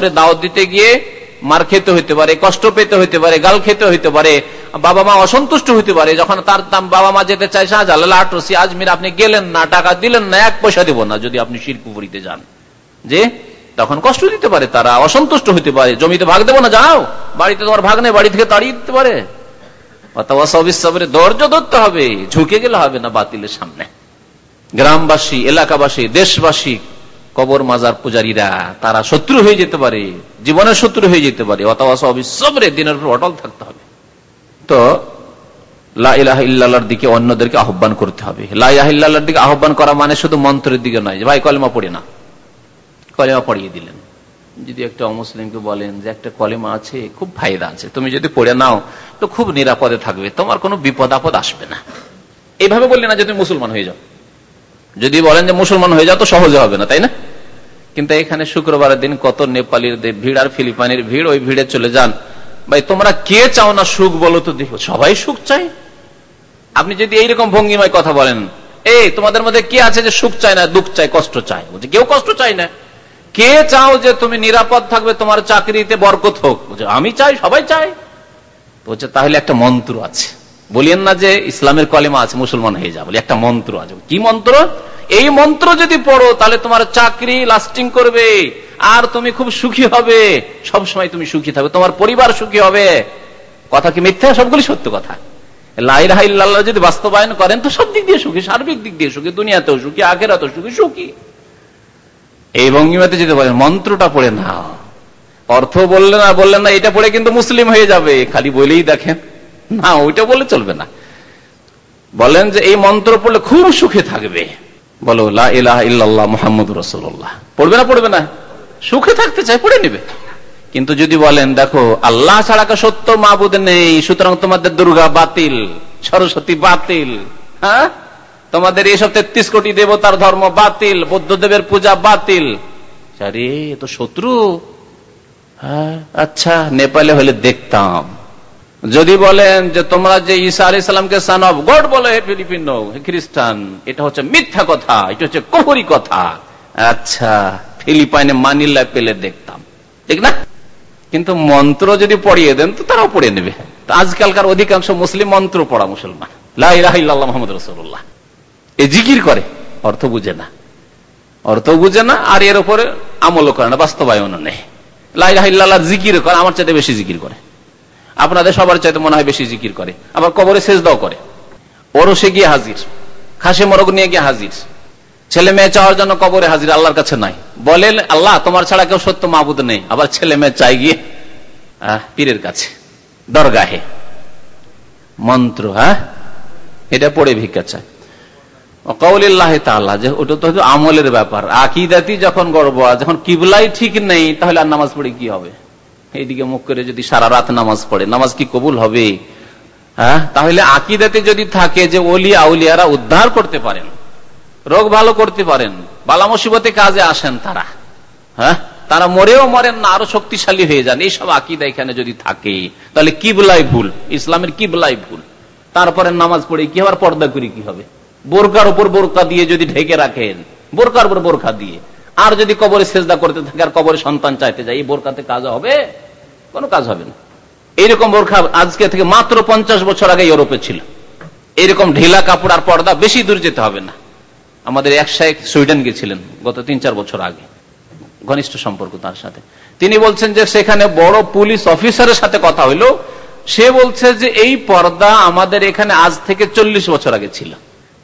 দাওয়াত দিতে গিয়ে মার খেতে পারে, কষ্ট পেতে পারে, গাল খেতে হইতে পারে, বাবা মা অসন্তুষ্ট পারে, যখন তার বাবা মা যেতে আজমির, আপনি গেলেন না, টাকা দিলেন না, এক পয়সা দিব না, যদি আপনি শিল্পুরিতে যান। যে তখন কষ্ট দিতে পারে, তারা অসন্তুষ্ট হইতে পারে। জমিতে ভাগ দেবো না, যাও। বাড়িতে তোমার ভাগ নেই, বাড়ি থেকে তাড়িয়ে দিতে পারে। ধরতে হবে, ঝুঁকে গেলে হবে না বাতিলের সামনে। গ্রামবাসী, এলাকাবাসী, দেশবাসী, কবর মাজার পূজারীরা, তারা শত্রু হয়ে যেতে পারে, জীবনের শত্রু হয়ে যেতে পারে। দিনের উপর অটল থাকতে হবে। তো লাহ দিকে অন্যদেরকে আহ্বান করতে হবে। লাহ দিকে আহ্বান করা মানে শুধু মন্ত্রের দিকে নয় ভাই কলেমা পড়ে না। কলেমা পড়িয়ে দিলেন। যদি একটা অমুসলিমকে বলেন যে একটা কলেমা আছে, খুব ফায়দা আছে। তুমি যদি পড়ে নাও, তো খুব নিরাপদে থাকবে। তোমার কোনো বিপদ আপদ আসবে না। এইভাবে বললে না যে তুমি মুসলমান হয়ে যাও। যদি বলেন যে মুসলমান হয়ে যাও, তো সহজে হবে না, তাই না? কিন্তু এখানে শুক্রবারের দিন কত নেপালির ভিড় আর ফিলিপাইনের ভিড়, ওই ভিড়ে চলে যান। ভাই, তোমরা কে চাও না সুখ বলো তো দেখো, সবাই সুখ চাই আপনি যদি এইরকম ভঙ্গিমায় কথা বলেন, এই, তোমাদের মধ্যে কে আছে যে সুখ চায় না, দুঃখ চায়, কষ্ট চায়? কেউ কষ্ট চায় না। কে চাও যে তুমি নিরাপদ থাকবে, তোমার চাকরিতে বরকত হোক? আমি চাই, সবাই চাই বলছে, তাহলে একটা মন্ত্র আছে। বলিয়েন না যে ইসলামের কলেমা আছে, মুসলমান হয়ে যাবে একটা মন্ত্র আছে। কি মন্ত্র? এই মন্ত্র যদি পড়ো, তাহলে তোমার চাকরি লাস্টিং করবে, আর তুমি খুব সুখী হবে। সব সময় তুমি সুখী থাকবে, তোমার পরিবার সুখী হবে। কথা কি মিথ্যা? সবগুলি সত্য কথা। লাইল্লাহ যদি বাস্তবায়ন করেন, তো সব দিক দিয়ে সুখী, সার্বিক দিক দিয়ে সুখী, দুনিয়াতেও সুখী আগেরাতেও সুখী সুখী। এই ভঙ্গিমাতে যদি বলেন, মন্ত্রটা পড়ে না অর্থ বললেন না বললেন না, এটা পড়ে কিন্তু মুসলিম হয়ে যাবে। খালি বলেই দেখেন। না, ওইটা বলে চলবে না। বলেন যে এই মন্ত্র পড়লে খুব সুখে থাকবে। বলো ইল্লাহ মোহাম্মদ রসুল্লাহ পড়বে না পড়বে না। সুখে থাকতে চাই পড়ে নেবে। কিন্তু যদি বলেন, দেখো, আল্লাহ ছাড়া সত্য মাহবুদ নেই, সুতরাং তোমাদের দুর্গা বাতিল, সরস্বতী বাতিল। হ্যাঁ? তোমাদের এইসব তেত্রিশ কোটি দেবতার ধর্ম বাতিল, বৌদ্ধদেবের পূজা বাতিল। তো শত্রু। হ্যাঁ আচ্ছা নেপালে হলে দেখতাম। যদি বলেন যে তোমরা যে ঈসা আলি সাল্লামকে সান অফ গড বলে ফিলিপিন খ্রিস্টান, এটা হচ্ছে মিথ্যা কথা, এটা হচ্ছে কহরি কথা। আচ্ছা ফিলিপাইনে মানিল্লা পেলে দেখতাম। ঠিক না? কিন্তু মন্ত্র যদি পড়িয়ে দেন, তো তারাও পড়ে নেবে। আজকালকার অধিকাংশ মুসলিম মন্ত্র পড়া মুসলমান। লাহ মোহাম্মদ রসুল্লাহ এ জিকির করে, অর্থ বুঝে না। অর্থ বুঝে না, আর এর উপরে আমলও করে না, বাস্তবায়নও নেই। জিকির করে, আমার চাইতে বেশি জিকির করে। আপনাদের সবার চাইতে মনে হয় বেশি জিকির করে। আবার কবরে শেষ দাও করে। ওরসে গিয়ে হাজির, খাসে মরগ নিয়ে গিয়ে হাজির। ছেলে মেয়ে চাওয়ার জন্য কবরে হাজির, আল্লাহর কাছে নাই বলেন, আল্লাহ, তোমার ছাড়া কেউ সত্য মাহবুদ নেই। আবার ছেলে মেয়ে চাই গিয়ে পীরের কাছে, দরগাহে। মন্ত্র হ্যাঁ? এটা পড়ে ভিক্ষা চায় কৌলিল্লাহ যে ওটা তো আমলের ব্যাপার। আকিদাতি যখন যখন কিবলাই ঠিক নেই, তাহলে আর নামাজ পড়ে কি হবে? এইদিকে মুখ করে যদি সারা রাত নামাজ পড়ে, নামাজ কি কবুল হবে? হ্যাঁ? তাহলে আকিদাতে যদি থাকে যে অলি আউলিয়ারা উদ্ধার করতে পারেন, রোগ ভালো করতে পারেন, বালা মুসিবতে কাজে আসেন তারা হ্যাঁ? তারা মরেও মরেন না, আরও শক্তিশালী হয়ে যান, এইসব আকিদা এখানে যদি থাকে, তাহলে কিবলাই ভুল, ইসলামের কিবলাই ভুল। তারপরে নামাজ পড়ে কি আবার পর্দা করি কি হবে? বোরকার উপর বোরকা দিয়ে যদি ঢেকে রাখেন, বোরকার উপর বোরখা দিয়ে। আর যদি কবরে সেজদা করতে থাকে আর কবরে সন্তান চাইতে যায়, এই বোরকাতে কাজ হবে? কোনো কাজ হবে না। এইরকম বোরখা আজকে থেকে মাত্র পঞ্চাশ বছর আগে ইউরোপে ছিল। এইরকম ঢিলা কাপড় আর পর্দা বেশি দূর যেতে হবে না। আমাদের এক শাহেক সুইডেন গেছিলেন গত তিন চার বছর আগে, ঘনিষ্ঠ সম্পর্ক তার সাথে। তিনি বলছেন যে সেখানে বড় পুলিশ অফিসারের সাথে কথা হইল। সে বলছে যে এই পর্দা আমাদের এখানে আজ থেকে চল্লিশ বছর আগে ছিল।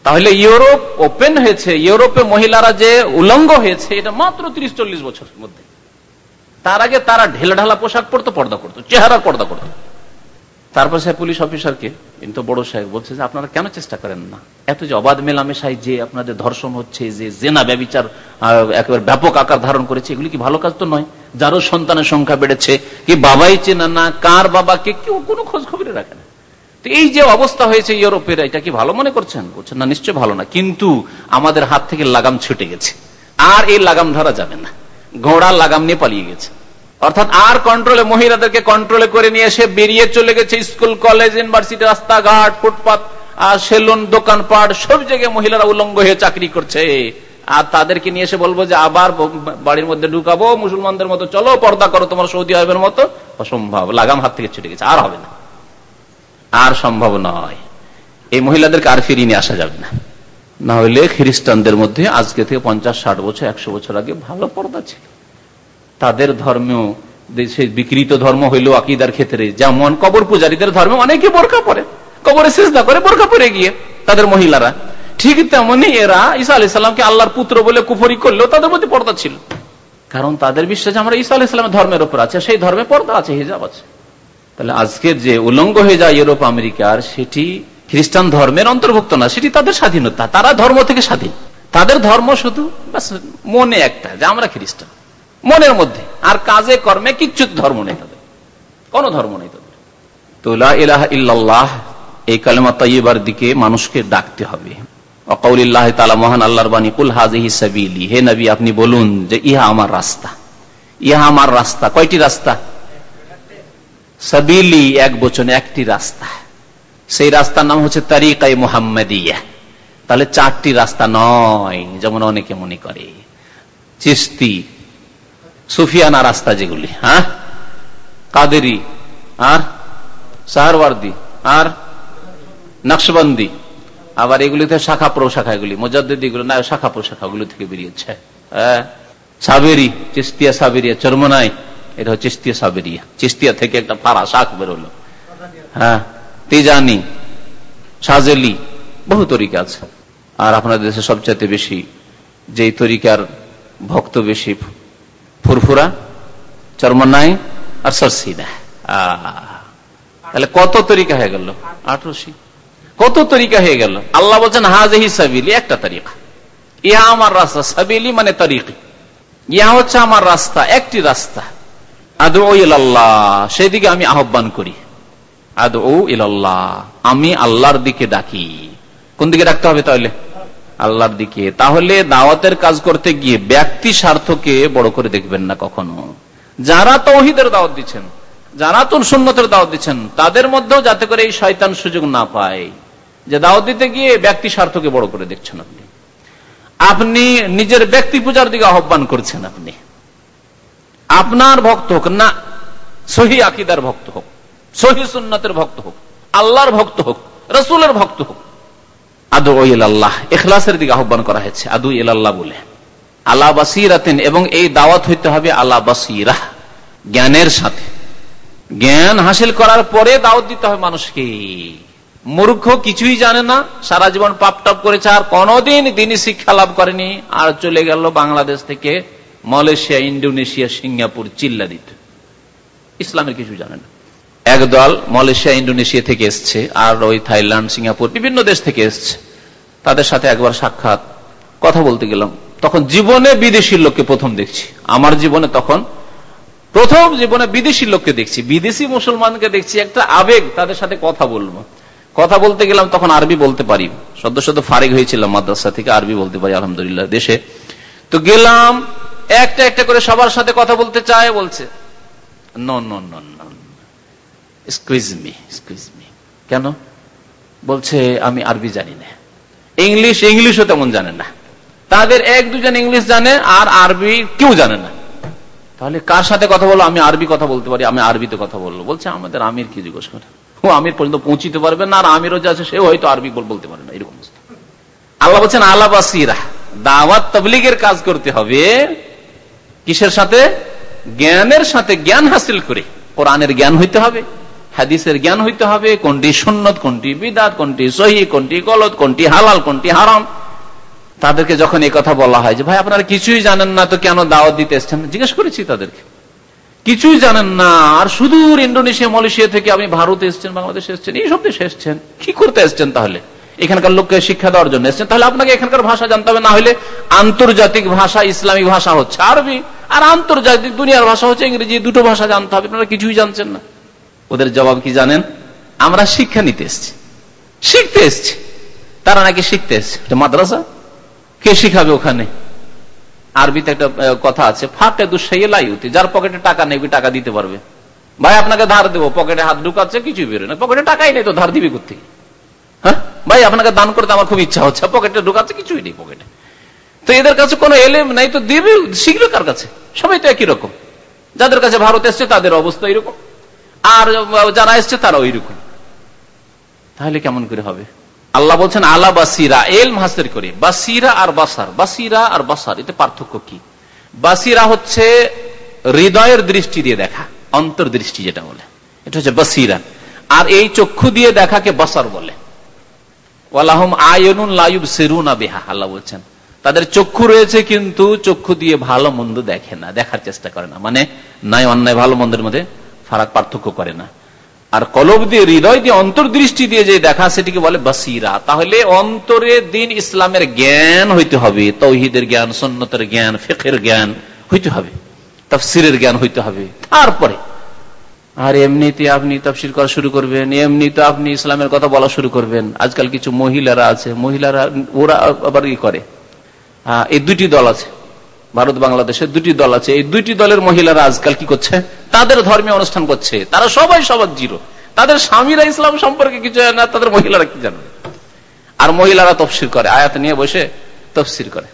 তাহলে ইউরোপ ওপেন হয়েছে, ইউরোপে মহিলারা যে উলঙ্গ হয়েছে, এটা মাত্র ত্রিশ চল্লিশ বছরের মধ্যে। তার আগে তারা ঢেলা ঢালা পোশাক পরতো, পর্দা করতো, চেহারার পর্দা করতো। তারপর সে পুলিশ অফিসারকে কিন্তু বড় সাহেব বলছে যে, আপনারা কেন চেষ্টা করেন না? এত যে অবাধ মেলামেশাই যে আপনাদের ধর্ষণ হচ্ছে, যে জেনা ব্যবচার একেবারে ব্যাপক আকার ধারণ করেছে, এগুলি কি ভালো কাজ তো নয়? যারও সন্তানের সংখ্যা বেড়েছে, কি বাবাই চেনা না, কার বাবাকে কেউ কোনো খোঁজ খবরে রাখে না। এই যে অবস্থা হয়েছে ইউরোপের এটা কি ভালো মনে করছেন? বলছেন, না নিশ্চয় ভালো না। কিন্তু আমাদের হাত থেকে লাগাম ছুটে গেছে। আর এই লাগাম ধরা যাবে না। ঘোড়া লাগাম নিয়ে পালিয়ে গেছে। অর্থাৎ আর কন্ট্রোলে মহিলাদেরকে কন্ট্রোলে করে নিয়ে এসে বেরিয়ে চলে গেছে স্কুল কলেজ ইউনিভার্সিটি রাস্তাঘাট, ফুটপাত সেলুন, দোকানপাট, সব জায়গায় মহিলারা উলঙ্গ হয়ে চাকরি করছে। আর তাদেরকে নিয়ে এসে বলব যে, আবার বাড়ির মধ্যে ঢুকাবো, মুসলমানদের মতো। চলো, পর্দা করো, তোমার সৌদি আরবের মতো। অসম্ভব। লাগাম হাত থেকে ছুটে গেছে। আর হবে না। আর সম্ভব নয়। এই মহিলাদেরকে আর ফিরিয়ে নিয়ে আসা যাবে না। না হলে খ্রিস্টানদের মধ্যে আজকে থেকে পঞ্চাশ, ষাট বছর, একশো বছর আগে ভালো পর্দা ছিল। তাদের ধর্মেও দেশে বিকৃত ধর্ম হইল আকিদার ক্ষেত্রে যেমন কবর পূজারীদের ধর্মে অনেকে বোরখা পরে, কবরে চেষ্টা করে বোরখা পরে গিয়ে তাদের মহিলারা, ঠিক তেমনি এরা ঈসা আলি সাল্লামকে আল্লাহর পুত্র বলে কুফরি করলেও তাদের মধ্যে পর্দা ছিল। কারণ তাদের বিশ্বাস আমরা ঈসা আলি সাল্লামের ধর্মের উপর আছে, সেই ধর্মে পর্দা আছে, হিজাব আছে। তাহলে আজকের যে উলঙ্গ হয়ে যায় ইউরোপ, আমেরিকার, সেটি খ্রিস্টান ধর্মের অন্তর্ভুক্ত না, সেটি তাদের স্বাধীনতা। তারা ধর্ম থেকে স্বাধীন। তাদের ধর্ম শুধু মনে একটা, যে আমরা খ্রিস্টান। মনের মধ্যে, আর কাজে, কর্মে কিচ্ছু ধর্ম নেই তাদের। কোন ধর্ম নেই তাদের। তো ইলাহ ইল্লাল্লাহ, এই কালেমা তাইবার দিকে মানুষকে ডাকতে হবে। অকৌলিল্লাহ তালা মহান আল্লাহর বাণী, কুল হাজিহি সাবিলি। হে নবী, আপনি বলুন যে ইহা আমার রাস্তা। ইহা আমার রাস্তা। কয়টি রাস্তা? সাবিলি এক বচনে একটি রাস্তা। সেই রাস্তার নাম হচ্ছে তারিকাই মোহাম্মদিয়া। তাহলে চারটি রাস্তা নয়, যেমন অনেকে মনে করে। চিস্তি, সুফিয়ানা রাস্তা যেগুলি হ্যাঁ? কাদেরি, আর? সাহারওয়ার্দি আর? নকশবন্দি। আবার এগুলিতে শাখা প্রশাখা এগুলি মজাদ্দিগুলো না, শাখা প্রশাখাগুলো থেকে বেরিয়েছে। হ্যাঁ? সাবেরি, চিস্তিয়া সাবেরিয়া চর্মনাই। এটা হচ্ছে চিস্তিয়া সাবেরিয়া। চিস্তিয়া থেকে একটা ফারা শাখ বেরোলো হ্যাঁ তিজানি, সাজেলি, বহু তরিকা আছে। আর আপনাদের দেশে সবচাইতে বেশি যেই তরিকার ভক্ত বেশি, ফুরফুরা, চর্মনাই আর সরসিনা। তাহলে কত তরিকা হয়ে গেল? আঠারোশি। কত তরিকা হয়ে গেল? আল্লাহ বলছেন, হাজহি সাবিলি, একটা তরিকা। ইহা আমার রাস্তা। সাবিলি মানে তরিকি। ইহা হচ্ছে আমার রাস্তা, একটি রাস্তা। আদৌ আল্লাহ সেদিকে আমি আহ্বান করি। আদৌ ইল্লাহ আমি আল্লাহর দিকে ডাকি। কোন দিকে ডাকতে হবে তাহলে? আল্লাহর দিকে। তাহলে দাওয়াতের কাজ করতে গিয়ে ব্যক্তি স্বার্থকে বড় করে দেখবেন না কখনো। যারা তৌহিদের দাওয়াত দিচ্ছেন, যারা তোর সুন্নতের দাওয়াত দিচ্ছেন, তাদের মধ্যেও যাতে করে এই শয়তান সুযোগ না পায়। যে দাওয়াত দিতে গিয়ে ব্যক্তি স্বার্থকে বড় করে দেখছেন আপনি। আপনি নিজের ব্যক্তি পূজার দিকে আহ্বান করছেন আপনি। আপনার ভক্ত হোক না, সহি আকিদার ভক্ত হোক, সহি সুন্নতের ভক্ত হোক, আল্লাহর ভক্ত হোক, রসুলের ভক্ত হোক। আদু আল্লাহ এখলাসের দিকে আহ্বান করা হয়েছে আদু আল্লাহ বলে। আল্লাহ বাসিরাতেন, এবং এই দাওয়াত হইতে হবে আল্লাহ বাসিরা জ্ঞানের সাথে। জ্ঞান হাসিল করার পরে দাওয়াত দিতে হবে মানুষকে। মূর্খ কিছুই জানে না, সারা জীবন পাপ টাপ করেছে, আর কোনদিন দিনই শিক্ষা লাভ করেনি, আর চলে গেল বাংলাদেশ থেকে মালয়েশিয়া ইন্ডোনেশিয়া সিঙ্গাপুর চিল্লা দিতে। ইসলামের কিছু জানে না। একদল মালয়েশিয়া ইন্ডোনেশিয়া থেকে এসছে, আর ওই থাইল্যান্ড, সিঙ্গাপুর বিভিন্ন দেশ থেকে এসছে। তাদের সাথে একবার সাক্ষাৎ, কথা বলতে গেলাম। তখন জীবনে বিদেশি লোককে প্রথম দেখছি। আমার জীবনে তখন প্রথম জীবনে বিদেশি লোককে দেখছি। বিদেশি মুসলমানকে দেখছি, একটা আবেগ তাদের সাথে কথা বলব। কথা বলতে গেলাম, তখন আরবি বলতে পারি। সদ্য সদ্য ফারিক হয়েছিলাম মাদ্রাসা থেকে, আরবি বলতে পারি, আলহামদুলিল্লাহ, দেশে। তো গেলাম একটা একটা করে সবার সাথে কথা বলতে চায়, বলছে। কেন? বলছে, আমি আরবি জানি না। ইংলিশ ইংলিশও তেমন জানে না। তাদের এক দুজন ইংলিশ জানে, আর আরবি কেউ জানে না। তাহলে কার সাথে কথা বলো? আমি আরবি কথা বলতে পারি, আমি আরবিতে কথা বলল বলছে, আমাদের আমির কি জিজ্ঞেস করে? ও আমির পর্যন্ত পৌঁছিতে পারবে না, আর আমিরও যে আছে, সেও হয়তো আরবি বলতে পারে না, এরকম আল্লাহ বলছেন আল্লাহ দাওয়াত তবলিগের কাজ করতে হবে। কিসের সাথে? জ্ঞানের সাথে জ্ঞান হাসিল করে। কোরআনের জ্ঞান হইতে হবে, হাদিসের জ্ঞান হইতে হবে, কোনটি সুন্নত, কোনটি বিদাত, কোনটি সহি, কোনটি গলত, কোনটি হালাল, কোনটি হারাম। তাদেরকে যখন এই কথা বলা হয় যে, ভাই, আপনারা কিছুই জানেন না, তো কেন দাওয়াত দিতে এসছেন? জিজ্ঞেস করেছি তাদেরকে। কিছুই জানেন না, আর সুদূর ইন্ডোনেশিয়া মালয়েশিয়া থেকে আপনি ভারতে এসছেন, বাংলাদেশে এসছেন এইসব দেশে এসছেন। কি করতে এসছেন তাহলে? এখানকার লোককে শিক্ষা দেওয়ার জন্য এসছেন। তাহলে আপনাকে এখানকার ভাষা জানতে হবে, না হলে আন্তর্জাতিক ভাষা, ইসলামিক ভাষা হচ্ছে আরবি। আর আন্তর্জাতিক দুনিয়ার ভাষা হচ্ছে ইংরেজি দুটো ভাষা জানতে হবে, আপনারা কিছুই জানছেন না। ওদের জবাব কি জানেন? আমরা শিক্ষা নিতে এসছি। শিখতে এসছি। তারা নাকি শিখতে এসছে। মাদ্রাসা? কে শিখাবে ওখানে? আরবিতে একটা কথা আছে ফাটে দুসাইলাইতে যার পকেটে টাকা নেই টাকা দিতে পারবে। ভাই, আপনাকে ধার দেবো, পকেটে হাত ঢুকাচ্ছে, কিছুই বেরোয় না। পকেটে টাকাই নেই তো, ধার দিবি করতে হ্যাঁ? ভাই, আপনাকে দান করতে আমার খুব ইচ্ছা হচ্ছে, পকেটে ঢুকাচ্ছে, কিছুই নেই পকেটে। তো এদের কাছে কোনো এলেম নাই, তো দিবে শিখবে কার কাছে? সবাই তো একই রকম। যাদের কাছে ভারত এসছে, তাদের অবস্থা এরকম। আর যারা এসছে তারা ওই রকম তাহলে কেমন করে হবে? আল্লাহ বলছেন, আলা বাসিরা এল হাসির করে। বাসিরা আর বাসার। বাসিরা আর বাসার, এতে পার্থক্য কি? বাসিরা হচ্ছে হৃদয়ের দৃষ্টি দিয়ে দেখা, অন্তর্দৃষ্টি যেটা বলে। এটা হচ্ছে বসিরা। আর এই চক্ষু দিয়ে দেখাকে বসর বলে। আয়নুন লাইব সেরুনা বেহা, আল্লাহ বলছেন। তাদের চক্ষু রয়েছে কিন্তু চক্ষু দিয়ে ভালো মন্দ দেখে না, দেখার চেষ্টা করে না। মানে নাই অন্যায় ভালো মন্দের মধ্যে ফারাক পার্থক্য করে না। আর কলব দিয়ে, হৃদয় দিয়ে, অন্তর্দৃষ্টি দিয়ে যে দেখা, সেটিকে বলে বাসিরা। তাহলে অন্তরে দিন ইসলামের জ্ঞান হইতে হবে, তৌহিদের জ্ঞান সন্ন্যতের জ্ঞান ফেকের জ্ঞান হইতে হবে, তফসিরের জ্ঞান হইতে হবে। তারপরে, আর এমনিতে আপনি তফসির করা শুরু করবেন, এমনিতে আপনি ইসলামের কথা বলা শুরু করবেন। আজকাল কিছু মহিলারা আছে, মহিলারা, ওরা আবার ই করে? এই দুটি দল আছে। ভারত বাংলাদেশের দুটি দল আছে। এই দুটি দলের মহিলারা আজকাল কি করছে? তাদের ধর্মীয় অনুষ্ঠান করছে। তারা সবাই সবার জিরো। তাদের স্বামীরা ইসলাম সম্পর্কে কিছু না, তাদের মহিলারা কি জানবে আর মহিলারা তফসির করে। আয়াত নিয়ে বসে তফসির করে।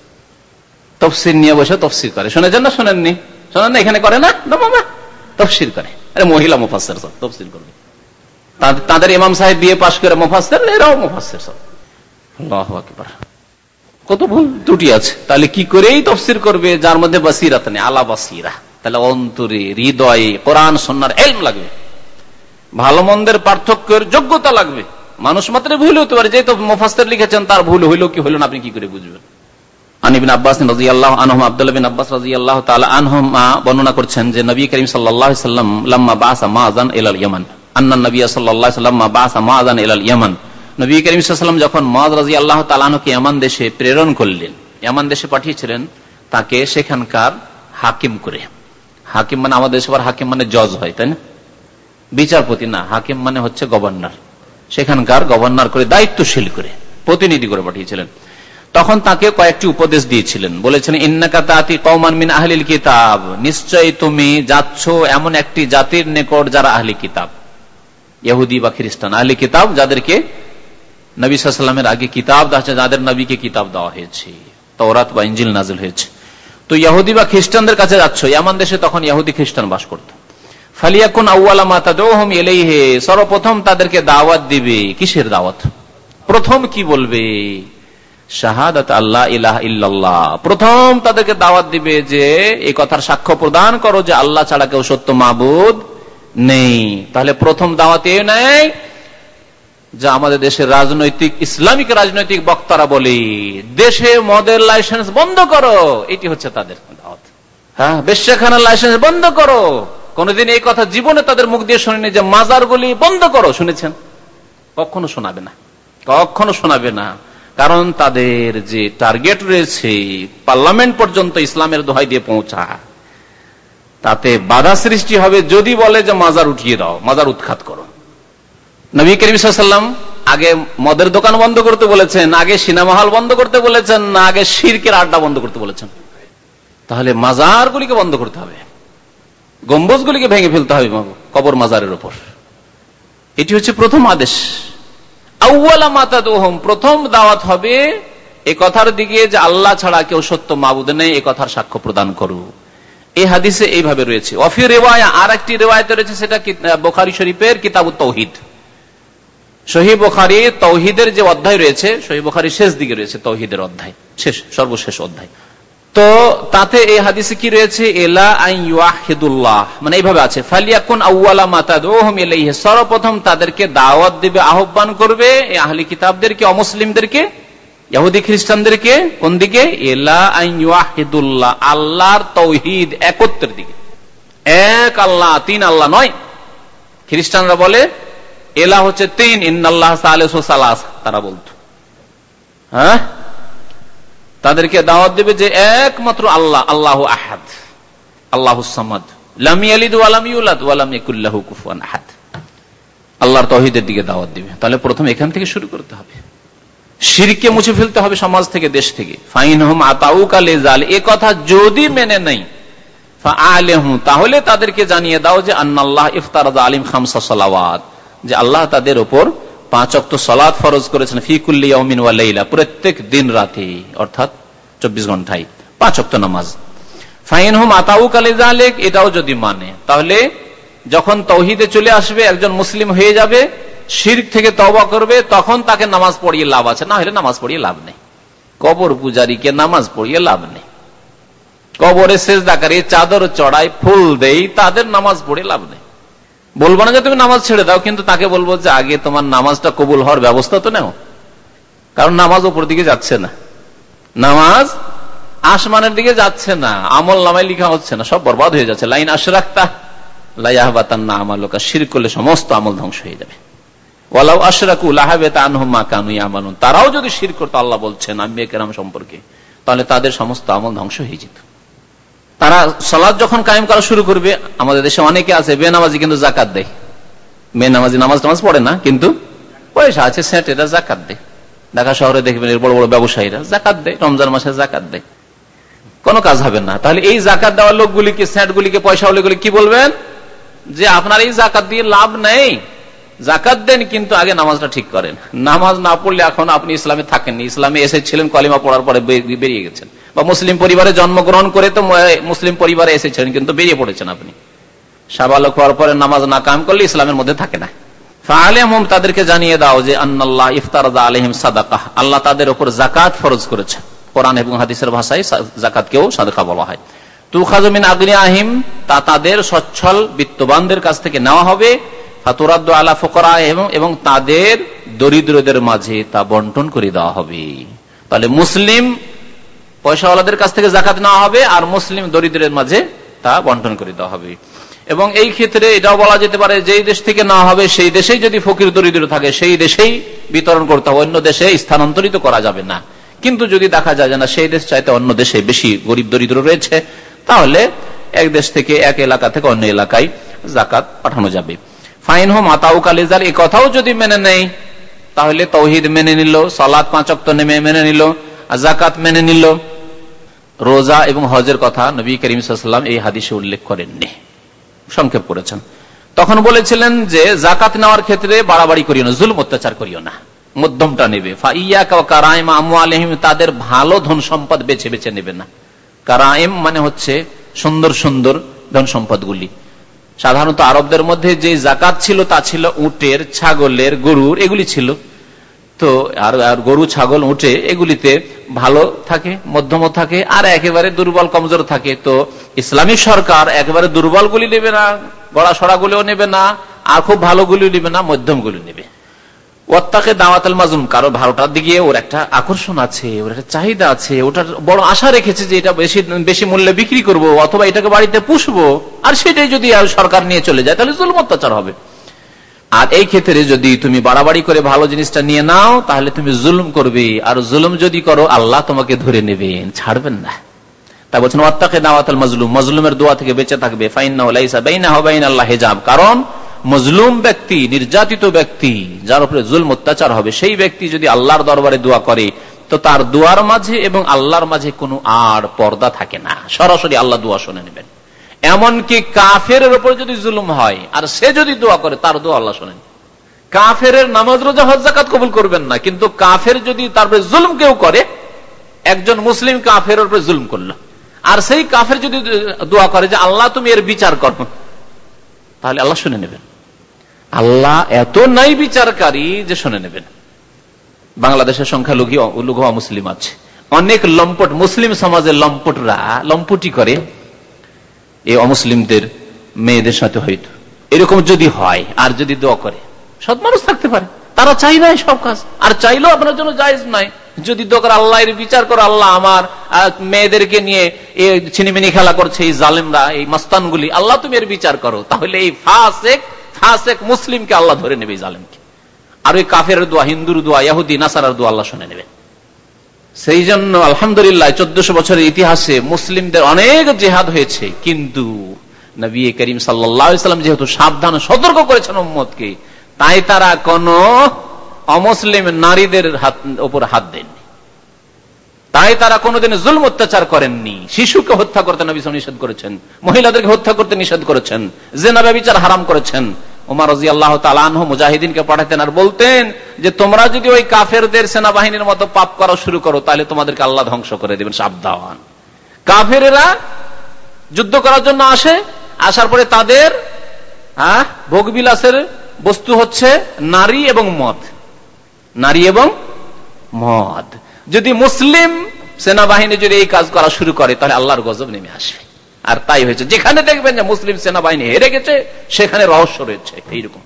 তফসির নিয়ে বসে তফসির করে। শুনেছেন না শোনেননি? শোনেন না এখানে করে না? বাবা। তফসির করে। আরে মহিলা মুফাসের সব তফসিল করবে। তাদের ইমাম সাহেব বিয়ে পাশ করে মুফাসের এরাও মুফাসের সব। আল্লাহ আকবার। কত ভুল ত্রুটি আছে। তাহলে কি করেই তফসির করবে? যার মধ্যে বাসিরাত নেই, আলা বাসিরা। তাহলে অন্তরে হৃদয়ে কোরআন সন্ন্যার এলম লাগবে। ভালো মন্দের পার্থক্যের যোগ্যতা লাগবে। মানুষ মাত্র ভুল হতে পারে। যেহেতু মুফাস্তের লিখেছেন, তার ভুল হইল কি হইল না আপনি কি করে বুঝবেন? আনিবিন আব্বাস আল্লাহ আব্বাস আল্লাহ বর্ণনা করছেন যে নবী সাল্লাম নবী করিম সাল্লাম যখন মদ রাজি আল্লাহ তালানকে এমান দেশে প্রেরণ করলেন এমান দেশে পাঠিয়েছিলেন, তাকে সেখানকার হাকিম করে। হাকিম মানে আমাদের দেশে হাকিম মানে জজ হয়, তাই না? বিচারপতি না, হাকিম মানে হচ্ছে গভর্নর। সেখানকার গভর্নর করে, দায়িত্বশীল করে, প্রতিনিধি করে পাঠিয়েছিলেন। তখন তাকে কয়েকটি উপদেশ দিয়েছিলেন। বলেছেন ইন্নাকাতি কৌমান মিন আহলিল কিতাব। নিশ্চয় তুমি যাচ্ছ এমন একটি জাতির নিকট যারা আহলি কিতাব। ইহুদি বা খ্রিস্টান। আহলি কিতাব যাদেরকে নবী সাল্লামের আগে কিতাব যাদের নবীকে কিতাব দেওয়া হয়েছে। তওরাত বা ইঞ্জিল নাজিল হয়েছে। তো ইহুদি বা খ্রিস্টানদের কাছে যাচ্ছ, এমন দেশে তখন ইহুদি খ্রিস্টান বাস করত। ফালিয়াকুন সর্বপ্রথম তাদেরকে দাওয়াত দিবে। কিসের দাওয়াত? প্রথম কি বলবে? শাহাদাত আল্লাহ ইলাহ ইল্লাল্লাহ। প্রথম তাদেরকে দাওয়াত দিবে যে, এই কথার সাক্ষ্য প্রদান করো যে আল্লাহ ছাড়া কেউ সত্য মাবুদ নেই। তাহলে প্রথম দাওয়াত এ নেই যা আমাদের দেশের রাজনৈতিক, ইসলামিক রাজনৈতিক বক্তারা বলি, দেশে মদের লাইসেন্স বন্ধ করো। এটি হচ্ছে তাদের হ্যাঁ লাইসেন্স বন্ধ করো। কোনদিন এই কথা জীবনে তাদের মুখ দিয়ে শুনেনি যে মাজারগুলি বন্ধ করো, শুনেছেন? কখনো শোনাবে না। কখনো শোনাবে না। কারণ তাদের যে টার্গেট রয়েছে পার্লামেন্ট পর্যন্ত ইসলামের দোহাই দিয়ে পৌঁছা। তাতে বাধা সৃষ্টি হবে যদি বলে যে মাজার উঠিয়ে দাও, মাজার উৎখাত করো। নবী করিম সাল্লাম আগে মদের দোকান বন্ধ করতে বলেছেন, আগে সিনেমা হল বন্ধ করতে বলেছেন, না আগে শিরকের আড্ডা বন্ধ করতে বলেছেন। তাহলে মাজারগুলিকে বন্ধ করতে হবে। গম্বুজগুলিকে ভেঙে ফেলতে হবে কবর মাজারের উপর। এটি হচ্ছে প্রথম আদেশ। প্রথম দাওয়াত হবে এ কথার দিকে যে আল্লাহ ছাড়া কেউ সত্য মাবুদ নেই, এ কথার সাক্ষ্য প্রদান করু। এই হাদিসে এইভাবে রয়েছে। অফি রেওয়ায় আর একটি রেওয়ায়তে রয়েছে সেটা বোখারি শরীফের কিতাব তৌহিদ শহীদ বোখারি তৌহিদের যে অধ্যায় রয়েছে, শহীদ শেষ দিকে রয়েছে তৌহিদের অধ্যায়, শেষ, সর্বশেষ অধ্যায়। তো তাতে এই হাদিসে কি রয়েছে? এলা মানে এইভাবে আছে সর্বপ্রথম তাদেরকে দাওয়াত দিবে, আহ্বান করবে আহলি কিতাবদেরকে, অমুসলিমদেরকে, ইহুদি খ্রিস্টানদেরকে, কোন দিকে? এলা আইহিদুল্লাহ আল্লাহর তৌহিদ একত্রের দিকে। এক আল্লাহ, তিন আল্লাহ নয়। খ্রিস্টানরা বলে এলা হচ্ছে তিন, ইন্নাল্লাহ তারা বলত। হ্যাঁ? তাদেরকে দাওয়াত দেবে যে একমাত্র আল্লাহ আল্লাহ আহাদ, আল্লাহ সামাদ। আল্লাহর তহিদের দিকে দাওয়াত দিবে। তাহলে প্রথম এখান থেকে শুরু করতে হবে। সিরকে মুছে ফেলতে হবে সমাজ থেকে, দেশ থেকে। ফাইন হোম আতাউকালেজাল এ কথা যদি মেনে নেই তাহলে তাদেরকে জানিয়ে দাও যে আন্নাল্লাহ ইফতার আলিম খামসা সালাওয়াত। যে আল্লাহ তাদের ওপর পাঁচ অক্ট সলাদ ফরজ করেছেন ফিকুল্লিয়া প্রত্যেক দিন রাতে, অর্থাৎ চব্বিশ ঘন্টায়, পাঁচ অক্ট নামাজ। ফাইন হুম আতাউ কালিজালেক এটাও যদি মানে তাহলে যখন তৌহিদে চলে আসবে, একজন মুসলিম হয়ে যাবে, শির্ক থেকে তবা করবে, তখন তাকে নামাজ পড়িয়ে লাভ আছে, না হলে নামাজ পড়িয়ে লাভ নেই। কবর পূজারীকে নামাজ পড়িয়ে লাভ নেই। কবরে শেষ দাকারি চাদর চড়াই ফুল দেই, তাদের নামাজ পড়ে লাভ নেই। বলব না যে তুমি নামাজ ছেড়ে দাও, কিন্তু তাকে বলব যে আগে তোমার নামাজটা কবুল হওয়ার ব্যবস্থা তো নেও। কারণ নামাজ ওপর দিকে যাচ্ছে না। নামাজ আসমানের দিকে যাচ্ছে না, আমল নামায় লিখা হচ্ছে না, সব বরবাদ হয়ে যাচ্ছে। লাইন আশরাক্তা হয়ে ইয়ামালুন। তারাও যদি শির করতো, আল্লাহ বলছেন কেরাম সম্পর্কে, তাহলে তাদের সমস্ত আমল ধ্বংস হয়ে যেত। তারা সলাদ যখন কায়েম করা শুরু করবে, আমাদের দেশে অনেকে আছে বেনামাজি কিন্তু জাকাত দেয়। বেনামাজি নামাজ টামাজ পড়ে না, কিন্তু পয়সা আছে এটা জাকাত দেয়। ঢাকা শহরে দেখবেন বড় বড় ব্যবসায়ীরা জাকাত দেয়, রমজান মাসে জাকাত দেয়। কোনো কাজ হবে না। তাহলে এই জাকাত দেওয়ার লোকগুলিকে স্যাটগুলিকে পয়সা হলে কি বলবেন? যে আপনার এই জাকাত দিয়ে লাভ নেই। জাকাত দেন, কিন্তু আগে নামাজটা ঠিক করেন। নামাজ না পড়লে এখন আপনি ইসলামে থাকেননি। ইসলামে এসেছিলেন, কলিমা পড়ার পরে বেরিয়ে গেছেন। বা মুসলিম পরিবারে জন্মগ্রহণ করে তো মুসলিম পরিবারে এসেছিলেন কিন্তু বেরিয়ে পড়েছেন আপনি। সাবালক হওয়ার পরে নামাজ না কাম করলে ইসলামের মধ্যে থাকে না। তাদেরকে জানিয়ে দাও যে, আন্নাল্লাহ ইফতার আলহিম সাদাকাহ। আল্লাহ তাদের উপর জাকাত ফরজ করেছে কোরআন এবং হাদিসের ভাষায় সাদকা বলা হয়। তু খাজমিন আহিম তা তাদের সচ্ছল বিত্তবানদের কাছ থেকে নেওয়া হবে। ফাতুরাদ্দ আলা ফকরা এবং তাদের দরিদ্রদের মাঝে তা বন্টন করে দেওয়া হবে। তাহলে মুসলিম পয়সাওয়ালাদের কাছ থেকে জাকাত নেওয়া হবে আর মুসলিম দরিদ্রের মাঝে তা বন্টন করে দেওয়া হবে। এবং এই ক্ষেত্রে এটাও বলা যেতে পারে, যেই দেশ থেকে না হবে সেই দেশেই যদি ফকির দরিদ্র থাকে, সেই দেশেই বিতরণ করতে হবে, অন্য দেশে স্থানান্তরিত করা যাবে না। কিন্তু যদি দেখা যায় না, সেই দেশ চাইতে অন্য দেশে বেশি গরিব দরিদ্র রয়েছে, তাহলে এক দেশ থেকে এক এলাকা থেকে অন্য এলাকায় জাকাত পাঠানো যাবে। ফাইন হোম আতাউ কালিজাল এই কথাও যদি মেনে নেই, তাহলে তৌহিদ মেনে নিল সালাদ পাঁচক্ত নেমে মেনে নিল জাকাত মেনে নিল। রোজা এবং হজের কথা নবী করিম সাল্লাম এই হাদিসে উল্লেখ করেননি। সংক্ষেপ করেছেন। তখন বলেছিলেন যে জাকাত নেওয়ার ক্ষেত্রে বাড়াবাড়ি করিও না, জুলম অত্যাচার করিও না। মধ্যমটা নেবে। তাদের ভালো ধন সম্পদ বেছে বেছে নেবে না। কারাইম মানে হচ্ছে সুন্দর সুন্দর ধন সম্পদগুলি। সাধারণত আরবদের মধ্যে যে জাকাত ছিল তা ছিল উটের, ছাগলের, গরুর, এগুলি ছিল। তো আর গরু, ছাগল উঠে এগুলিতে ভালো থাকে, মধ্যম থাকে, আর একেবারে দুর্বল, কমজোর থাকে। তো ইসলামী সরকার একেবারে দুর্বল গুলি নেবে না গড়া সড়া গুলিও নেবে না, আর খুব ভালো গুলি নেবে না মধ্যম গুলি নেবে ওত্তাকে মাজুম কারও ভালোটার দিকে ওর একটা আকর্ষণ আছে, ওর একটা চাহিদা আছে, ওটার বড় আশা রেখেছে যে এটা বেশি বেশি মূল্যে বিক্রি করব, অথবা এটাকে বাড়িতে পুষবো, আর সেটাই যদি সরকার নিয়ে চলে যায়, তাহলে জুলম অত্যাচার হবে। আর এই ক্ষেত্রে যদি তুমি বাড়াবাড়ি করে ভালো জিনিসটা নিয়ে নাও, তাহলে তুমি জুলুম করবে। আর জুলুম যদি করো, আল্লাহ তোমাকে ধরে নেবেন। ছাড়বেন না। তা বলছেন অত্তাকে দাওয়াতাল মজলুম। মজলুমের দোয়া থেকে বেঁচে থাকবে। আল্লাহ হেজাব। কারণ মজলুম ব্যক্তি, নির্যাতিত ব্যক্তি, যার উপরে জুল অত্যাচার হবে, সেই ব্যক্তি যদি আল্লাহর দরবারে দোয়া করে, তো তার দোয়ার মাঝে এবং আল্লাহর মাঝে কোনো আর পর্দা থাকে না। সরাসরি আল্লাহ দোয়া শুনে নেবেন। এমনকি কাফের উপর যদি জুলুম হয়, আর সে যদি দোয়া করে, তার দোয়া আল্লাহ শোনেন। কাফের নামাজ, রোজা হজাকাত কবুল করবেন না, কিন্তু কাফের যদি তারপরে জুলুম কেউ করে, একজন মুসলিম কাফের উপরে জুলুম করল। আর সেই কাফের যদি দোয়া করে যে, আল্লাহ, তুমি এর বিচার করো, তাহলে আল্লাহ শুনে নেবেন। আল্লাহ এত নাই বিচারকারী যে শুনে নেবেন। বাংলাদেশের সংখ্যা লঘি লঘু মুসলিম আছে। অনেক লম্পট, মুসলিম সমাজের লম্পটরা লম্পটি করে এই অমুসলিমদের মেয়েদের সাথে হয়তো এরকম যদি হয়, আর যদি দোয়া করে, সৎ মানুষ থাকতে পারে। তারা চাই নাই সব কাজ। আর চাইলেও আপনার জন্য জায়জ নাই। যদি দোকার আল্লাহ এর বিচার করো, আল্লাহ আমার মেয়েদেরকে নিয়ে ছিনিমিনি খেলা করছে, এই জালেমরা, এই মস্তানগুলি, আল্লাহ তুমি এর বিচার করো। তাহলে এই ফাসেক ফাসেক মুসলিমকে আল্লাহ ধরে নেবে জালেমকে। আর ওই কাফের দোয়া, হিন্দুর দোয়া ইয়াহুদ্দিন আসার দোয়া আল্লাহ শুনে নেবে। সেই জন্য আলহামদুলিল্লাহ চোদ্দশো বছরের ইতিহাসে মুসলিমদের অনেক জেহাদ হয়েছে। কিন্তু নবী করিম সাল্লাম যেহেতু সাবধান, সতর্ক করেছেন মোহাম্মদকে তাই তারা কোন অমুসলিম নারীদের হাত ওপর হাত দেননি। তাই তারা কোনোদিন জুল অত্যাচার করেননি। শিশুকে হত্যা করতে নিষেধ করেছেন, মহিলাদেরকে হত্যা করতে নিষেধ করেছেন, জেনা বিচার হারাম করেছেন। উমার রাজি আল্লাহ তালাহ মুজাহিদিনকে পাঠাতেন আর বলতেন যে, তোমরা যদি ওই কাফেরদের সেনাবাহিনীর মতো পাপ করা শুরু করো, তাহলে তোমাদেরকে আল্লাহ ধ্বংস করে দেবেন, সাবধান। কাফেরেরা যুদ্ধ করার জন্য আসে, আসার পরে তাদের ভোগবিলাসের বস্তু হচ্ছে নারী এবং মদ। নারী এবং মদ। যদি মুসলিম সেনাবাহিনী যদি এই কাজ করা শুরু করে, তাহলে আল্লাহর গজব নেমে আসবে। আর তাই হয়েছে। যেখানে দেখবেন যে মুসলিম সেনাবাহিনী হেরে গেছে, সেখানে রহস্য রয়েছে। এইরকম।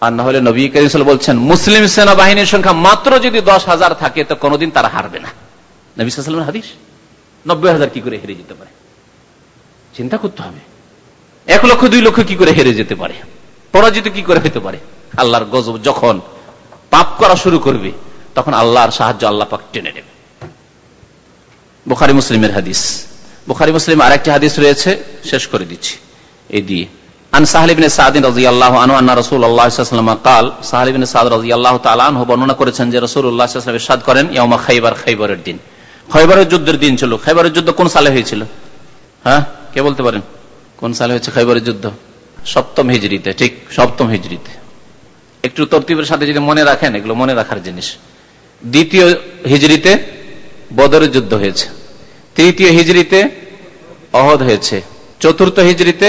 আর না হলে নবী করিম বলছেন, মুসলিম সেনাবাহিনীর সংখ্যা মাত্র যদি দশ হাজার থাকে, তো কোনোদিন তারা হারবে না। নবী সাল্লামের হাদিস? নব্বই হাজার কি করে হেরে যেতে পারে? চিন্তা করতে হবে। এক লক্ষ, দুই লক্ষ কি করে হেরে যেতে পারে? পরাজিত কি করে হতে পারে? আল্লাহর গজব যখন পাপ করা শুরু করবে, তখন আল্লাহর সাহায্য আল্লাহ পাক টেনে নেবে। বুখারি, মুসলিমের হাদিস। বুখারি, মুসলিম আরেকটি হাদিস রয়েছে, শেষ করে দিচ্ছি। এই দিয়ে। আন রসুল বর্ণনা করেছেন যে রসুল করেন খাইবার খাইবারের দিন। খৈবরের যুদ্ধের দিন ছিল। খৈবরের যুদ্ধ কোন সালে হয়েছিল? হ্যাঁ? কে বলতে পারেন? কোন সালে হয়েছে খৈবরের যুদ্ধ? সপ্তম ঠিক, সপ্তম একটু তরতিবের সাথে যদি মনে রাখেন, এগুলো মনে রাখার জিনিস। দ্বিতীয় হিজড়িতে বদরের যুদ্ধ হয়েছে। তৃতীয় হিজড়িতে অহদ হয়েছে। চতুর্থ হিজড়িতে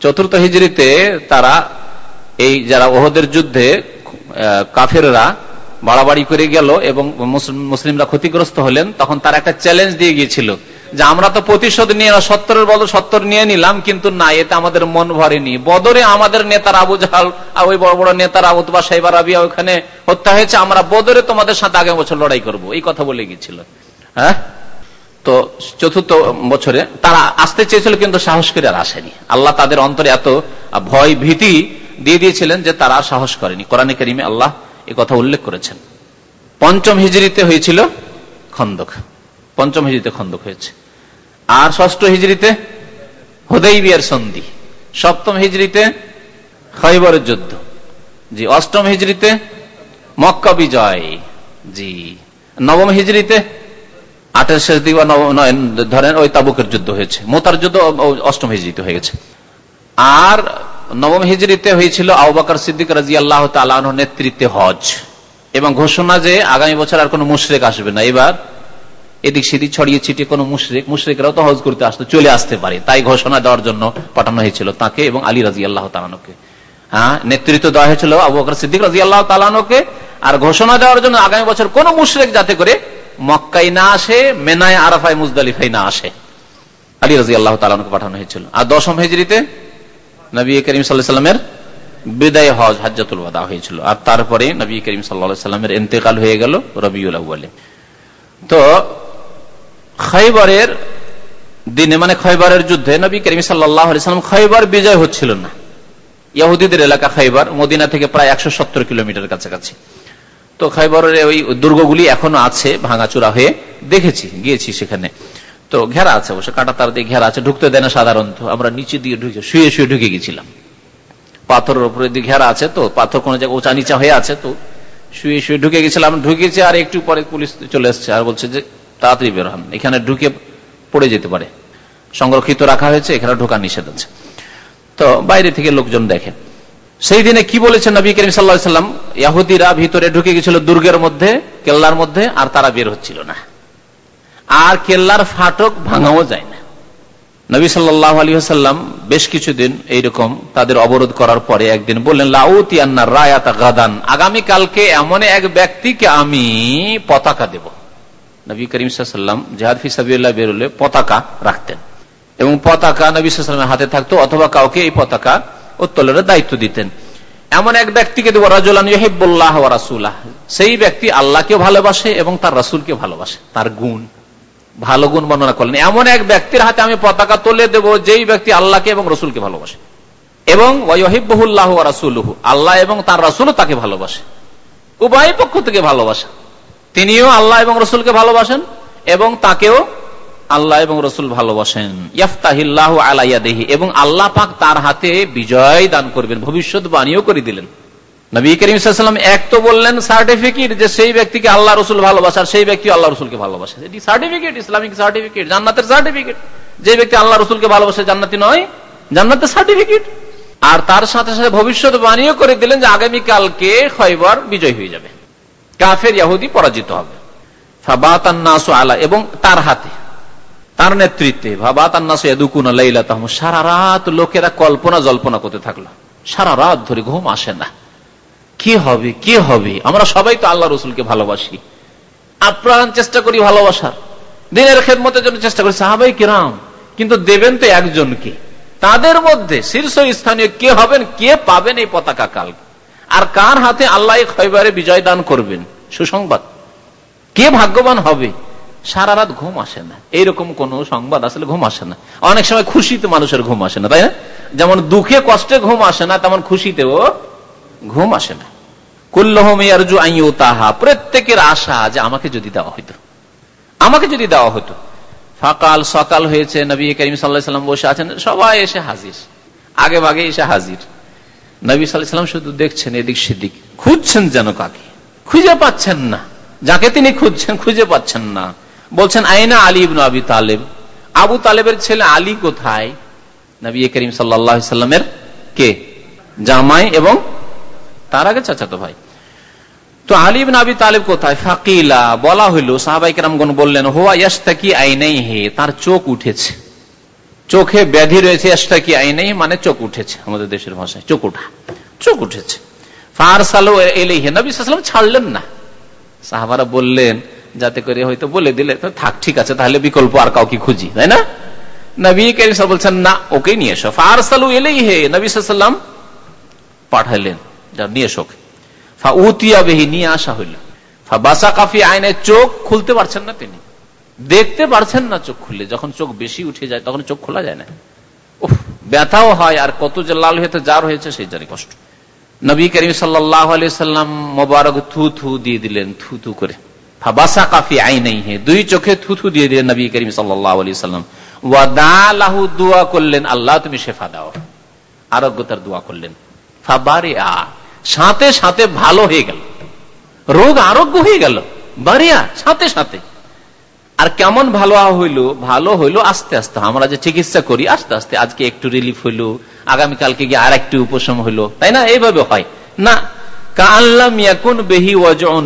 চতুর্থ হিজড়িতে তারা এই যারা ওহদের যুদ্ধে কাফেররা বাড়াবাড়ি করে গেল এবং মুসলিমরা ক্ষতিগ্রস্ত হলেন, তখন তার একটা চ্যালেঞ্জ দিয়ে গিয়েছিল যে আমরা তো প্রতিশোধ নিয়ে সত্তরের বদল সত্তর নিয়ে নিলাম, কিন্তু না, এতে আমাদের মন ভরেনি। বদরে আমাদের নেতার আবু জাহাল ওই বড় বড় নেতার আবুতবা সাইবার আবিয়া ওখানে হত্যা হয়েছে, আমরা বদরে তোমাদের সাথে আগামী বছর লড়াই করব, এই কথা বলে গিয়েছিল। হ্যাঁ? তো চতুর্থ বছরে তারা আসতে চেয়েছিল, কিন্তু সাহস করে আর আসেনি। আল্লাহ তাদের অন্তরে এত ভয়, ভীতি দিয়ে দিয়েছিলেন যে তারা সাহস করেনি। কোরআন করিমে আল্লাহ এ কথা উল্লেখ করেছেন। পঞ্চম হিজড়িতে হয়েছিল খন্দক। পঞ্চম হিজড়িতে খন্দক হয়েছে। আর ষষ্ঠ হিজড়িতে বিয়ার সন্ধি। সপ্তম হিজড়িতে খৈবরের যুদ্ধ। জি, অষ্টম হিজড়িতে মক্কা বিজয়। জি, নবম হিজড়িতে আটের শেষ দিক ধরেন ওই তাবুকের যুদ্ধ হয়েছে। মোতার যুদ্ধ অষ্টম হিজড়িতে হয়ে গেছে। আর নবম হিজড়িতে হয়েছিল সিদ্দিক রাজি আল্লাহ তালাহ নেতৃত্বে হজ। এবং ঘোষণা যে আগামী বছর আর মুশরেক আসবে না। এবার এদিক সেদিক ছড়িয়ে ছিটিয়ে মুশরেক মুশরেকরাও তো হজ করতে আসতে চলে আসতে পারে। তাই ঘোষণা দেওয়ার জন্য পাঠানো হয়েছিল তাকে এবং আলী রাজি আল্লাহ তালানোকে হ্যাঁ নেতৃত্ব দেওয়া হয়েছিল আবু বকর সিদ্দিক রাজি আল্লাহ তালানোকে আর ঘোষণা দেওয়ার জন্য আগামী বছর কোন মুশরেক যাতে করে মক্কাই না আসে, মেনায় আরাফাই মুজদালিফাই না আসে। আলী রাজি আল্লাহ তালানোকে পাঠানো হয়েছিল। আর দশম হেজরিতে নবী করিম সাল্লামের বিদায় হজ হাজাতুল বাদা হয়েছিল। আর তারপরে নবী করিম সাল্লামের এতেকাল হয়ে গেল রবিউল আউ্বালে তো খৈবরের দিনে মানে খৈবরের যুদ্ধে নবী করিম সাল্লাম খৈবর বিজয় হচ্ছিল না। ইয়াহুদিদের এলাকা খাইবার মদিনা থেকে প্রায় একশো সত্তর কিলোমিটার কাছাকাছি। তো খাইবরের ওই দুর্গগুলি এখনও আছে, ভাঙাচুরা হয়ে দেখেছি, গিয়েছি সেখানে। তো ঘেরা আছে অবশ্য, কাটা তার দিয়ে ঘেরা আছে, ঢুকতে দেয় না সাধারণত। আমরা নিচে দিয়ে ঢুকে, শুয়ে শুয়ে ঢুকে গেছিলাম। পাথরের উপরে দিয়ে ঘেরা আছে তো, পাথর কোনো জায়গায় উঁচা নিচা হয়ে আছে তো। শুয়ে শুয়ে ঢুকে গেছিলাম, ঢুকেছে আর একটু পরে পুলিশ চলে এসছে আর বলছে যে, তাড়াতাড়ি বের হন। এখানে ঢুকে পড়ে যেতে পারে। সংরক্ষিত রাখা হয়েছে, এখানে ঢোকা নিষেধ আছে। তো বাইরে থেকে লোকজন দেখে। সেই দিনে কি বলেছেন নবী করিম সাল্লা সাল্লাম? ইয়াহুদিরা ভিতরে ঢুকে গেছিল দুর্গের মধ্যে, কেল্লার মধ্যে, আর তারা বের হচ্ছিল না। আর কেল্লার ফাটক ভাঙাও যায় না। নবী সাল্লাহ আলী সাল্লাম বেশ কিছুদিন এইরকম তাদের অবরোধ করার পরে একদিন বললেন লাউতিয়ান্না রায়াতা গাদান, আগামীকালকে এমন এক ব্যক্তিকে আমি পতাকা দেব। নবী করিম সাল্লাম জাহাদ ফিসাবিল্লাহ বেরোলে পতাকা রাখতেন। এবং পতাকা নবী সাল্লামের হাতে থাকতো, অথবা কাউকে এই পতাকা উত্তোলনের দায়িত্ব দিতেন। এমন এক ব্যক্তিকে দেব ইহিবুল্লাহ রাসুল্লাহ সেই ব্যক্তি আল্লাহকে ভালোবাসে এবং তার রাসুলকে ভালোবাসে, তার গুণ। ভালো গুণ বর্ণনা করলেন। এমন এক ব্যক্তির হাতে আমি পতাকা তুলে দেব, যেই ব্যক্তি আল্লাহকে এবং রসুলকে ভালোবাসে। এবং ওয়াহিবুল্লাহ রাসুলহু, আল্লাহ এবং তার রাসুলও তাকে ভালোবাসে। উভয় পক্ষ থেকে ভালোবাসে। তিনিও আল্লাহ এবং রসুলকে ভালোবাসেন এবং তাকেও আল্লাহ এবং রসুল ভালোবাসেন। ইয়াফতাহিল্লাহ আলাইয়াদেহি এবং আল্লাহ পাক তার হাতে বিজয় দান করবেন ভবিষ্যৎ বাণীও করে দিলেন। নবী করিম এক তো বললেন সার্টিফিকেট যে সেই ব্যক্তিকে আল্লাহ রসুল ভালোবাসার সেই ব্যক্তি আল্লাহ রসুলকে ভালোবাসে। এটি সার্টিফিকেট, ইসলামিক সার্টিফিকেট, জান্নাতের সার্টিফিকেট। যে ব্যক্তি আল্লাহ রসুলকে ভালোবাসে, জান্নাতি নয়, জান্নাতের সার্টিফিকেট। আর তার সাথে সাথে ভবিষ্যৎ বাণীও করে দিলেন যে আগামীকালকে খয়বার বিজয় হয়ে যাবে। কাফের, ইয়াহুদি পরাজিত হবে। এবং তার হাতে। তার নেতৃত্বে ভাবা তান্নাস এদুকুনা লাইলা সারা রাত লোকেরা কল্পনা জল্পনা করতে থাকল। সারা রাত ধরে ঘুম আসে না। কি হবে কি হবে? আমরা সবাই তো আল্লাহ রসুলকে ভালোবাসি। আপ্রাণ চেষ্টা করি ভালোবাসার। দিনের খেদমতের জন্য চেষ্টা করি, সাহাবাই কিরাম। কিন্তু দেবেন তো একজনকে। তাদের মধ্যে শীর্ষ স্থানীয় কে হবেন, কে পাবেন এই পতাকা কাল? আর কার হাতে আল্লাহ খৈবারে বিজয় দান করবেন? সুসংবাদ। কে ভাগ্যবান হবে? সারা রাত ঘুম আসে না। এইরকম কোন সংবাদ আসলে ঘুম আসে না। অনেক সময় খুশিতে মানুষের ঘুম আসে না, তাই না? যেমন দুঃখে কষ্টে ঘুম আসে না, তেমন খুশিতেও ঘুম আসে না। আইও তাহা প্রত্যেকের আশা যে আমাকে যদি দেওয়া হইতো। আমাকে যদি দেওয়া হতো সকাল সকাল হয়েছে, নবী করিম বসে আছেন, সবাই এসে হাজির। আগে ভাগে এসে হাজির। নবী শুধু দেখছেন এদিক সেদিক। খুঁজছেন যেন কাকে? খুঁজে পাচ্ছেন না। যাকে তিনি খুঁজছেন, খুঁজে পাচ্ছেন না। বলছেন আইনা আলী ইবনু আবি তালেব। আবু তালেবের ছেলে আলী কোথায়? নবী করিম সাল্লামের কে? জামাই এবং তার আগে চাচাতো ভাই। তো আলিব নাবি তালেব কোথায়? ফাকিলা, বলা হইল সাহাবাই কেরামগণ বললেন, হোয়া ইয়াস্তাকি আইনাই হে তার চোখ উঠেছে। চোখে ব্যাধি রয়েছে ইয়াস্তাকি আইনাই মানে চোখ উঠেছে, আমাদের দেশের ভাষায়, চোখ উঠা চোখ উঠেছে। ফার সালো এলে হে নবী সাল্লাম ছাড়লেন না। সাহাবারা বললেন যাতে করে হয়তো বলে দিলে থাক, ঠিক আছে, তাহলে বিকল্প আর কাউকে খুঁজি, তাই না? নবী বলছেন, না ওকে নিয়ে এসো। এলেই হে নিয়ে এসো বেহি, নিয়ে আসা হইল। বাসা কাফি চোখ খুলতে পারছেন না তিনি। দেখতে পারছেন না চোখ খুললে। যখন চোখ বেশি উঠে যায়, তখন চোখ খোলা যায় না। ব্যথাও হয়, আর কত যে লাল হয়েছে যার হয়েছে, সেই জানি কষ্ট। নবী করিম সাল্লাম মোবারক থু থু দিয়ে দিলেন, থু থু করে। দুই চোখে থু থু দিয়ে দিলেন নবী করিম সাল্লাম দোয়া করলেন, আল্লাহ তুমি শেফা দাও। আরোগ্যতার দোয়া করলেন। ফাবারে আ সাথে সাথে ভালো হয়ে গেল। রোগ আরোগ্য হয়ে গেল। বাড়িয়া সাথে সাথে। আর কেমন ভালো হইল ভালো হইল আস্তে আস্তে। আমরা যে চিকিৎসা করি, আস্তে আস্তে আজকে একটু রিলিফ হইল, আগামীকালকে গিয়ে আর একটু উপশম হইল। তাই না? এইভাবে হয়। না বেহি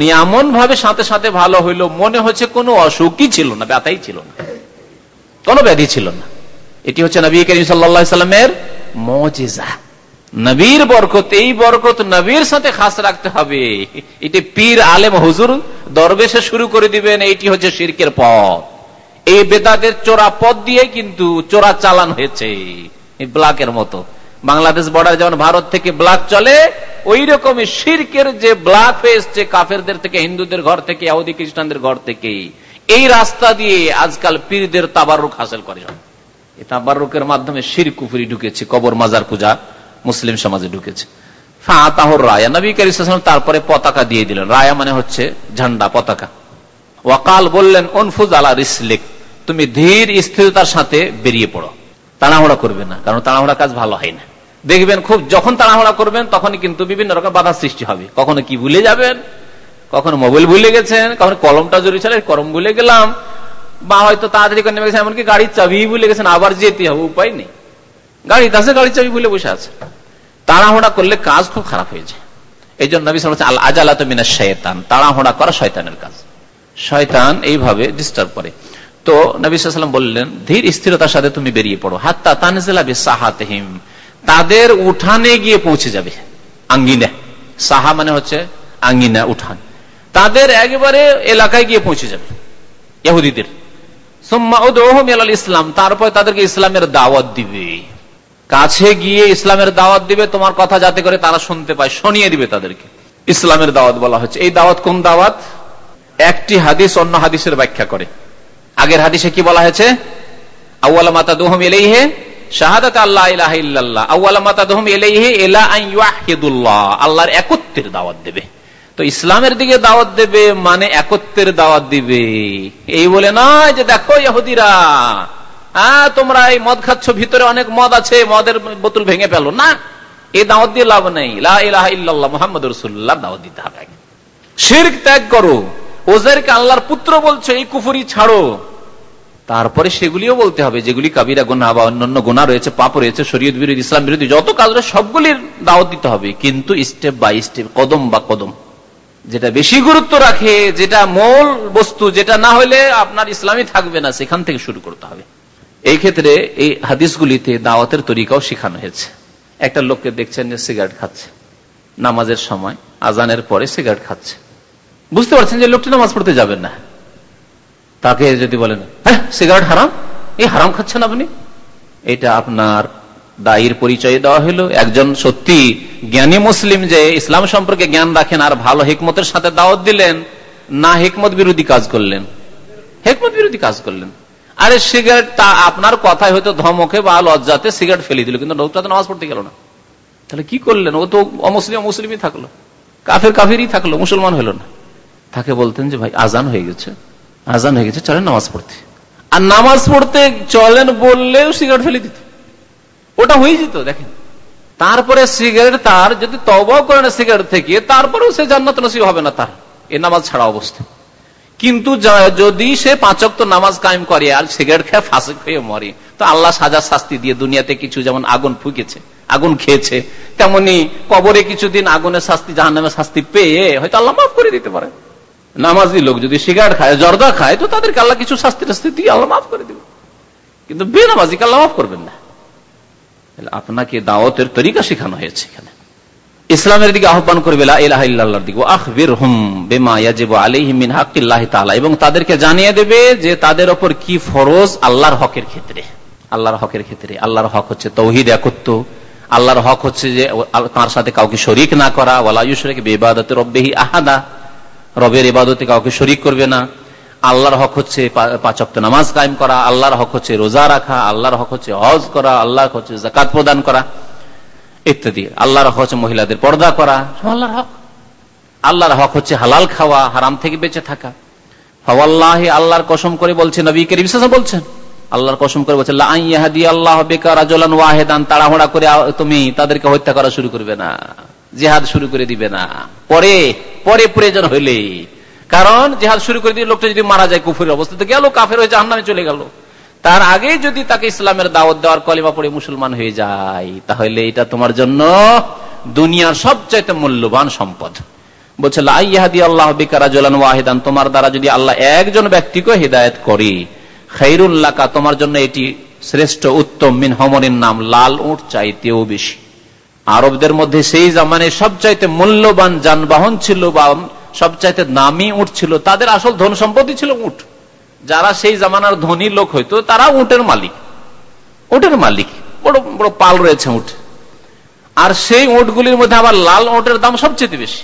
এমন ভাবে সাথে সাথে ভালো হইল, মনে হচ্ছে কোনো অসুখই ছিল না, ব্যথাই ছিল না। ব্যাধি ছিল না। এটি হচ্ছে নবী করিম সাল্লা সাল্লামের মজেজা। নবীর বরকত, এই বরকত নবীর সাথে খাস রাখতে হবে। এটি পীর আলেম হুজুর দরবেশে শুরু করে দিবেন, এইটি হচ্ছে শিরকের পথ। এই বেদাদের চোরা পথ দিয়ে কিন্তু চোরা চালান হয়েছে ব্লাকের মতো। বাংলাদেশ বর্ডার যেমন ভারত থেকে ব্লাক চলে ওই রকমই শিরকের যে ব্লাক হয়ে এসছে কাফেরদের থেকে, হিন্দুদের ঘর থেকে আউদি খ্রিস্টানদের ঘর থেকে এই রাস্তা দিয়ে আজকাল পীরদের তাবারুক হাসিল করে এই তাবারুকের মাধ্যমে শির কুফুরি ঢুকেছে, কবর মাজার পূজা মুসলিম সমাজে ঢুকেছে। তারপরে পতাকা দিয়ে দিলেন। রায়া মানে হচ্ছে ঝান্ডা, পতাকা। ওয়াকাল বললেন অনফুজ আলা রিসলিক, তুমি ধীর স্থিরতার সাথে বেরিয়ে পড়ো। তাড়াহুড়া করবে না, কারণ তাড়াহুড়া কাজ ভালো হয় না। দেখবেন খুব যখন তাড়াহুড়া করবেন, তখনই কিন্তু বিভিন্ন রকম বাধা সৃষ্টি হবে। কখনো কি ভুলে যাবেন? কখনো মোবাইল ভুলে গেছেন? কখনো কলমটা জরুরি ছিল কলম ভুলে গেলাম? বা হয়তো তাড়াতাড়ি করে নেমে এমনকি গাড়ির চাবি ভুলে গেছেন, আবার যেতে হবে, উপায় নেই। গাড়িতে আছে, গাড়ির চাবি ভুলে বসে আছে। তাড়াহুড়া করলে কাজ খুব খারাপ হয়ে যায়। এই জন্য নবী আল আজালাত মিনা শয়তান তাড়াহুড়া করা শয়তানের কাজ। শয়তান এইভাবে ডিস্টার্ব করে। তো নবী সাল্লাম বললেন, ধীর স্থিরতার সাথে তুমি বেরিয়ে পড়ো। হাত্তা তানজিলা সাহাতহিম তাদের উঠানে গিয়ে পৌঁছে যাবে। আঙ্গিনা। সাহা মানে হচ্ছে আঙ্গিনা উঠান। তাদের একেবারে এলাকায় গিয়ে পৌঁছে যাবে। ইহুদিদের। ইসলাম। তারপর তাদেরকে ইসলামের দাওয়াত দিবে। কাছে গিয়ে ইসলামের দাওয়াত দিবে। তোমার কথা যাতে করে তারা শুনতে পায়, শনিয়ে দিবে তাদেরকে। ইসলামের দাওয়াত বলা হচ্ছে। এই দাওয়াত কোন দাওয়াত? একটি হাদিস অন্য হাদিসের ব্যাখ্যা করে। আগের হাদিসে কি বলা হয়েছে? আউ্লা মাতা দোহম এলেইহে শাহাদাত আল্লাহ ইলাহ ইল্লাল্লাহ আউ্লা মাতা দোহম এলেইহে এলা আইয়াহিদুল্লাহ আল্লাহর একত্রের দাওয়াত দেবে। তো ইসলামের দিকে দাওয়াত দেবে মানে একত্রের দাওয়াত দিবে। এই বলে নয় যে দেখো ইহুদিরা হ্যাঁ তোমরা এই মদ খাচ্ছ, ভিতরে অনেক মদ আছে, মদের বোতল ভেঙে পেল না, এই দাওয়াত দিয়ে লাভ নেই। মোহাম্মদ রসুল্লাহ দাওয়াত দিতে হবে। শির্ক ত্যাগ করো। ওজারকে আল্লাহর পুত্র বলছো, এই কুফুরি ছাড়ো। তারপরে সেগুলিও বলতে হবে, যেগুলি কাবিরা গোনা বা অন্যান্য গোনা রয়েছে, পাপ রয়েছে, শরীয়ত বিরোধী, ইসলাম বিরোধী, যত কাজ রয়েছে, সবগুলির দাওয়াত দিতে হবে। কিন্তু স্টেপ বাই স্টেপ কদম বা কদম। যেটা বেশি গুরুত্ব রাখে, যেটা মূল বস্তু, যেটা না হলে আপনার ইসলামই থাকবে না, সেখান থেকে শুরু করতে হবে। এই ক্ষেত্রে এই হাদিসগুলিতে দাওয়াতের তরিকাও শেখানো হয়েছে। একটা লোককে দেখছেন যে সিগারেট খাচ্ছে। নামাজের সময়, আজানের পরে সিগারেট খাচ্ছে। বুঝতে পারছেন যে লোকটি নামাজ পড়তে যাবেন না। তাকে যদি বলেন হ্যাঁ সিগারেট হারাম? এই হারাম খাচ্ছেন আপনি? এটা আপনার দায়ের পরিচয় দেওয়া হলো। একজন সত্যি জ্ঞানী মুসলিম যে ইসলাম সম্পর্কে জ্ঞান রাখেন আর ভালো হেকমতের সাথে দাওয়াত দিলেন, না হেকমত বিরোধী কাজ করলেন। হেকমত বিরোধী কাজ করলেন। আরে সিগারেট তা আপনার কথায় হয়তো ধমকে বা লজ্জাতে সিগারেট ফেলে দিল, কিন্তু লোকটা তো নামাজ পড়তে গেল না। তাহলে কি করলেন? ও তো অমুসলিম মুসলিমই থাকল। কাফের, কাফেরই থাকল, মুসলমান হলো না। তাকে বলতেন যে, ভাই, আজান হয়ে গেছে। আজান হয়ে গেছে, চলেন নামাজ পড়তে। আর নামাজ পড়তে চলেন বললেও সিগারেট ফেলে দিত। ওটা হয়ে যেত, দেখেন। তারপরে সিগারেট তার, যদি তবাও করে না সিগারেট থেকে, তারপরেও সে জান্নাত নসিব হবে না তার। এ নামাজ ছাড়া অবস্থা। কিন্তু যদি সে পাঁচক তো নামাজ কায়েম করে আর সিগারেট খেয়ে ফাঁসে খেয়ে মরে, তো আল্লাহ সাজা শাস্তি দিয়ে দুনিয়াতে কিছু যেমন আগুন ফুকেছে, আগুন খেয়েছে, তেমনি কবরে কিছুদিন আগুনের শাস্তি জাহান শাস্তি পেয়ে হয়তো আল্লাহ মাফ করে দিতে পারে। নামাজি লোক যদি সিগারেট খায়, জর্দা খায়, তো তাদেরকে আল্লাহ কিছু শাস্তি টাস্তি দিয়ে আল্লাহ মাফ করে দিবে। কিন্তু বেনামাজিকে আল্লাহ মাফ করবেন না। আপনাকে দাওয়াতের তরিকা শেখানো হয়েছে এখানে। ইসলামের দিকে আহ্বান করবে এবং তাদেরকে জানিয়ে দেবে যে তাদের ওপর কি ফরজ আল্লাহর হকের ক্ষেত্রে। আল্লাহর হকের ক্ষেত্রে। আল্লাহর হক হচ্ছে তৌহিদ একত্র আল্লাহর হক হচ্ছে যে তার সাথে কাউকে শরিক না করা ওয়ালায়ুসরেক বেবাদতের রব্বেহি আহাদা। রবের ইবাদতে কাউকে শরিক করবে না। আল্লাহর হক হচ্ছে পাঁচক্ত নামাজ কায়েম করা আল্লাহর হক হচ্ছে রোজা রাখা আল্লাহর হক হচ্ছে হজ করা আল্লাহর হক হচ্ছে জাকাত প্রদান করা ইত্যাদি। আল্লাহর হক হচ্ছে মহিলাদের পর্দা করা। আল্লাহর হক। আল্লাহর হক হচ্ছে হালাল খাওয়া হারাম থেকে বেঁচে থাকা। হওয়াল্লাহ আল্লাহর কসম করে বলছে নবী করিম বলছেন। আল্লাহর কসম করে বলছে আল্লাহ বেকার ওয়াহেদান তাড়াহুড়া করে তুমি তাদেরকে হত্যা করা শুরু করবে না। জেহাদ শুরু করে দিবে না। পরে পরে প্রয়োজন হইলে। কারণ, জেহাদ শুরু করে দিয়ে লোকটা যদি মারা যায়, কুফুরের অবস্থাতে গেল, কাফের হয়ে জাহান্নামে চলে গেল। তার আগে যদি তাকে ইসলামের দাওয়াত দেওয়ার কলিমা পড়ে মুসলমান হয়ে যায়, তাহলে এটা তোমার জন্য দুনিয়ার সবচাইতে মূল্যবান সম্পদ। বলছে আল্লাহ ওয়াহিদান তোমার দ্বারা যদি আল্লাহ একজন ব্যক্তিকে হৃদায়ত করে খাইরুল্লাকা তোমার জন্য এটি শ্রেষ্ঠ, উত্তম মিন হমরের নাম, লাল উঠ চাইতেও বেশি। আরবদের মধ্যে সেই জামানে সবচাইতে মূল্যবান যানবাহন ছিল বা সবচাইতে নামি উঠ ছিল, তাদের আসল ধন সম্পত্তি ছিল উঠ যারা সেই জামানার ধনী লোক হইতো, তারা উটের মালিক। উটের মালিক। বড় বড় পাল রয়েছে উঠ আর সেই উটগুলির মধ্যে আবার লাল উটের দাম সবচেয়ে বেশি।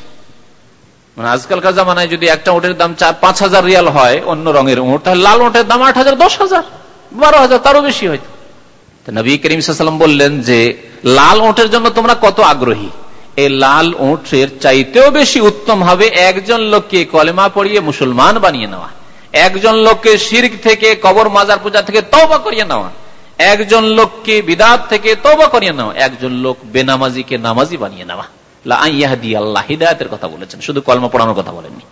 মানে আজকালকার জামানায় যদি একটা উটের দাম চার, পাঁচ হাজার রিয়াল হয় অন্য রঙের উঠ তাহলে লাল উটের দাম আট হাজার, দশ হাজার, বারো হাজার, তারও বেশি হয়তো নবী করিম সাল্লাম বললেন যে, লাল ওটের জন্য তোমরা কত আগ্রহী? এই লাল ওটের চাইতেও বেশি উত্তম হবে একজন লোককে কলেমা পড়িয়ে মুসলমান বানিয়ে নেওয়া, একজন লোককে শির্ক থেকে কবর মাজার পূজা থেকে তবা করিয়ে নেওয়া, একজন লোককে বিদাত থেকে তবা করিয়ে নেওয়া, একজন লোক বেনামাজিকে নামাজি বানিয়ে নেওয়া। হিদায়তের কথা বলেছেন, শুধু কলমা পড়ানোর কথা বলেননি।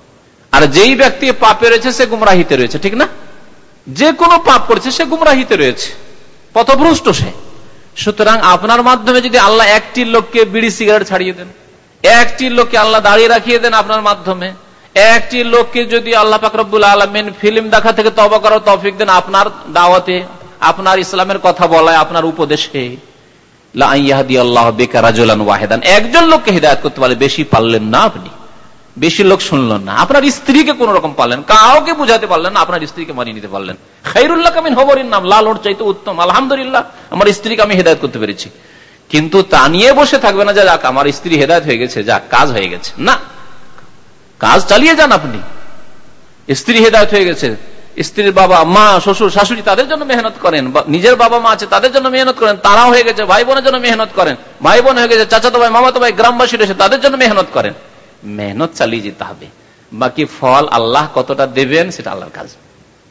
আর যেই ব্যক্তি পাপে রয়েছে সে গুমরাহিতে রয়েছে, ঠিক না? যে কোনো পাপ করেছে সে গুমরাহিতে রয়েছে। পথভ্রষ্ট সে। সুতরাং আপনার মাধ্যমে যদি আল্লাহ একটি লোককে বিড়ি সিগারেট ছাড়িয়ে দেন, একটি লোককে আল্লাহ দাঁড়িয়ে রাখিয়ে দেন আপনার মাধ্যমে, একটি লোককে যদি আল্লাহ ফাকরবুল আলমিন ফিল্ম দেখা থেকে তবা করার তফিক দেন, আপনার দাওয়াতে, আপনার ইসলামের কথা বলায়, আপনার উপদেশে একজন লোককে হৃদায়ত করতে পারলে বেশি পারলেন না আপনি। বেশি লোক শুনলেন না। আপনার স্ত্রীকে কোন রকম পারলেন কাউকে বুঝাতে পারলেন না, আপনার স্ত্রীকে মানিয়ে নিতে পারলেন খাইরুল্লাহ কামিন হবরের নাম, লাল ওর চাইতে উত্তম, আলহামদুলিল্লাহ, আমার স্ত্রীকে আমি হেদায়ত করতে পেরেছি। কিন্তু তা নিয়ে বসে থাকবে না যাক, আমার স্ত্রী হেদায়ত হয়ে গেছে, যাক, কাজ হয়ে গেছে। না। কাজ চালিয়ে যান আপনি। স্ত্রী হেদায়ত হয়ে গেছে। স্ত্রীর বাবা, মা, শ্বশুর, শাশুড়ি তাদের জন্য মেহনত করেন নিজের বাবা মা আছে তাদের জন্য মেহনত করেন, তারাও হয়ে গেছে, ভাই বোনের জন্য মেহনত করেন, ভাই বোন হয়ে গেছে, চাচাতো ভাই, মামাতো ভাই গ্রামবাসী রয়েছে তাদের জন্য মেহনত করেন। মেহনত চালিয়ে যেতে হবে। বাকি ফল আল্লাহ কতটা দেবেন, সেটা আল্লাহর কাজ।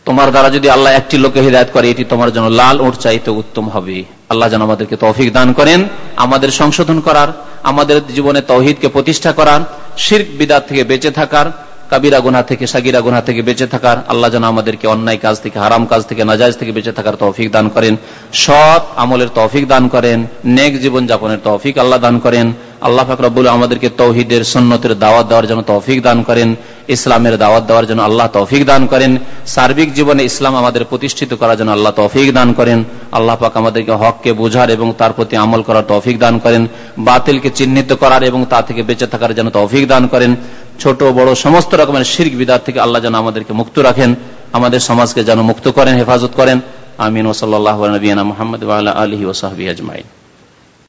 তোমার দ্বারা যদি আল্লাহ একটি লোকে হৃদায়ত করে, এটি তোমার জন্য লাল ওট চাইতে উত্তম হবে। আল্লাহ যেন আমাদেরকে তৌফিক দান করেন, আমাদের সংশোধন করার, আমাদের জীবনে তৌহিদকে প্রতিষ্ঠা করার, শির্ক, বিদাত থেকে বেঁচে থাকার, কাবিরা গুনা থেকে, সাগিরা গুনা থেকে বেঁচে থাকার, আল্লাহ যেন আমাদেরকে অন্যায় কাজ থেকে, হারাম কাজ থেকে নাজাজ থেকে বেঁচে থাকার তৌফিক দান করেন। সৎ আমলের তৌফিক দান করেন, নেক জীবন যাপনের তৌফিক আল্লাহ দান করেন। আল্লাহ ফাকরাবুল আমাদেরকে তৌহিদের সন্ন্যতের দাওয়াত দেওয়ার জন্য তৌফিক দান করেন, ইসলামের দাওয়াত দেওয়ার জন্য আল্লাহ তৌফিক দান করেন, সার্বিক জীবনে ইসলাম আমাদের প্রতিষ্ঠিত করার জন্য আল্লাহ তৌফিক দান করেন, আল্লাহ পাক আমাদেরকে হককে বোঝার এবং তার প্রতি আমল করার তৌফিক দান করেন, বাতিলকে চিহ্নিত করার এবং তা থেকে বেঁচে থাকার জন্য তৌফিক দান করেন, ছোট, বড়, সমস্ত রকমের শির্ক বিদার থেকে আল্লাহ যেন আমাদেরকে মুক্ত রাখেন, আমাদের সমাজকে যেন মুক্ত করেন, হেফাজত করেন, আমিন ওসল্লাহ নবীনা মোহাম্মদ আলহি ওসাহবি আজমাইন।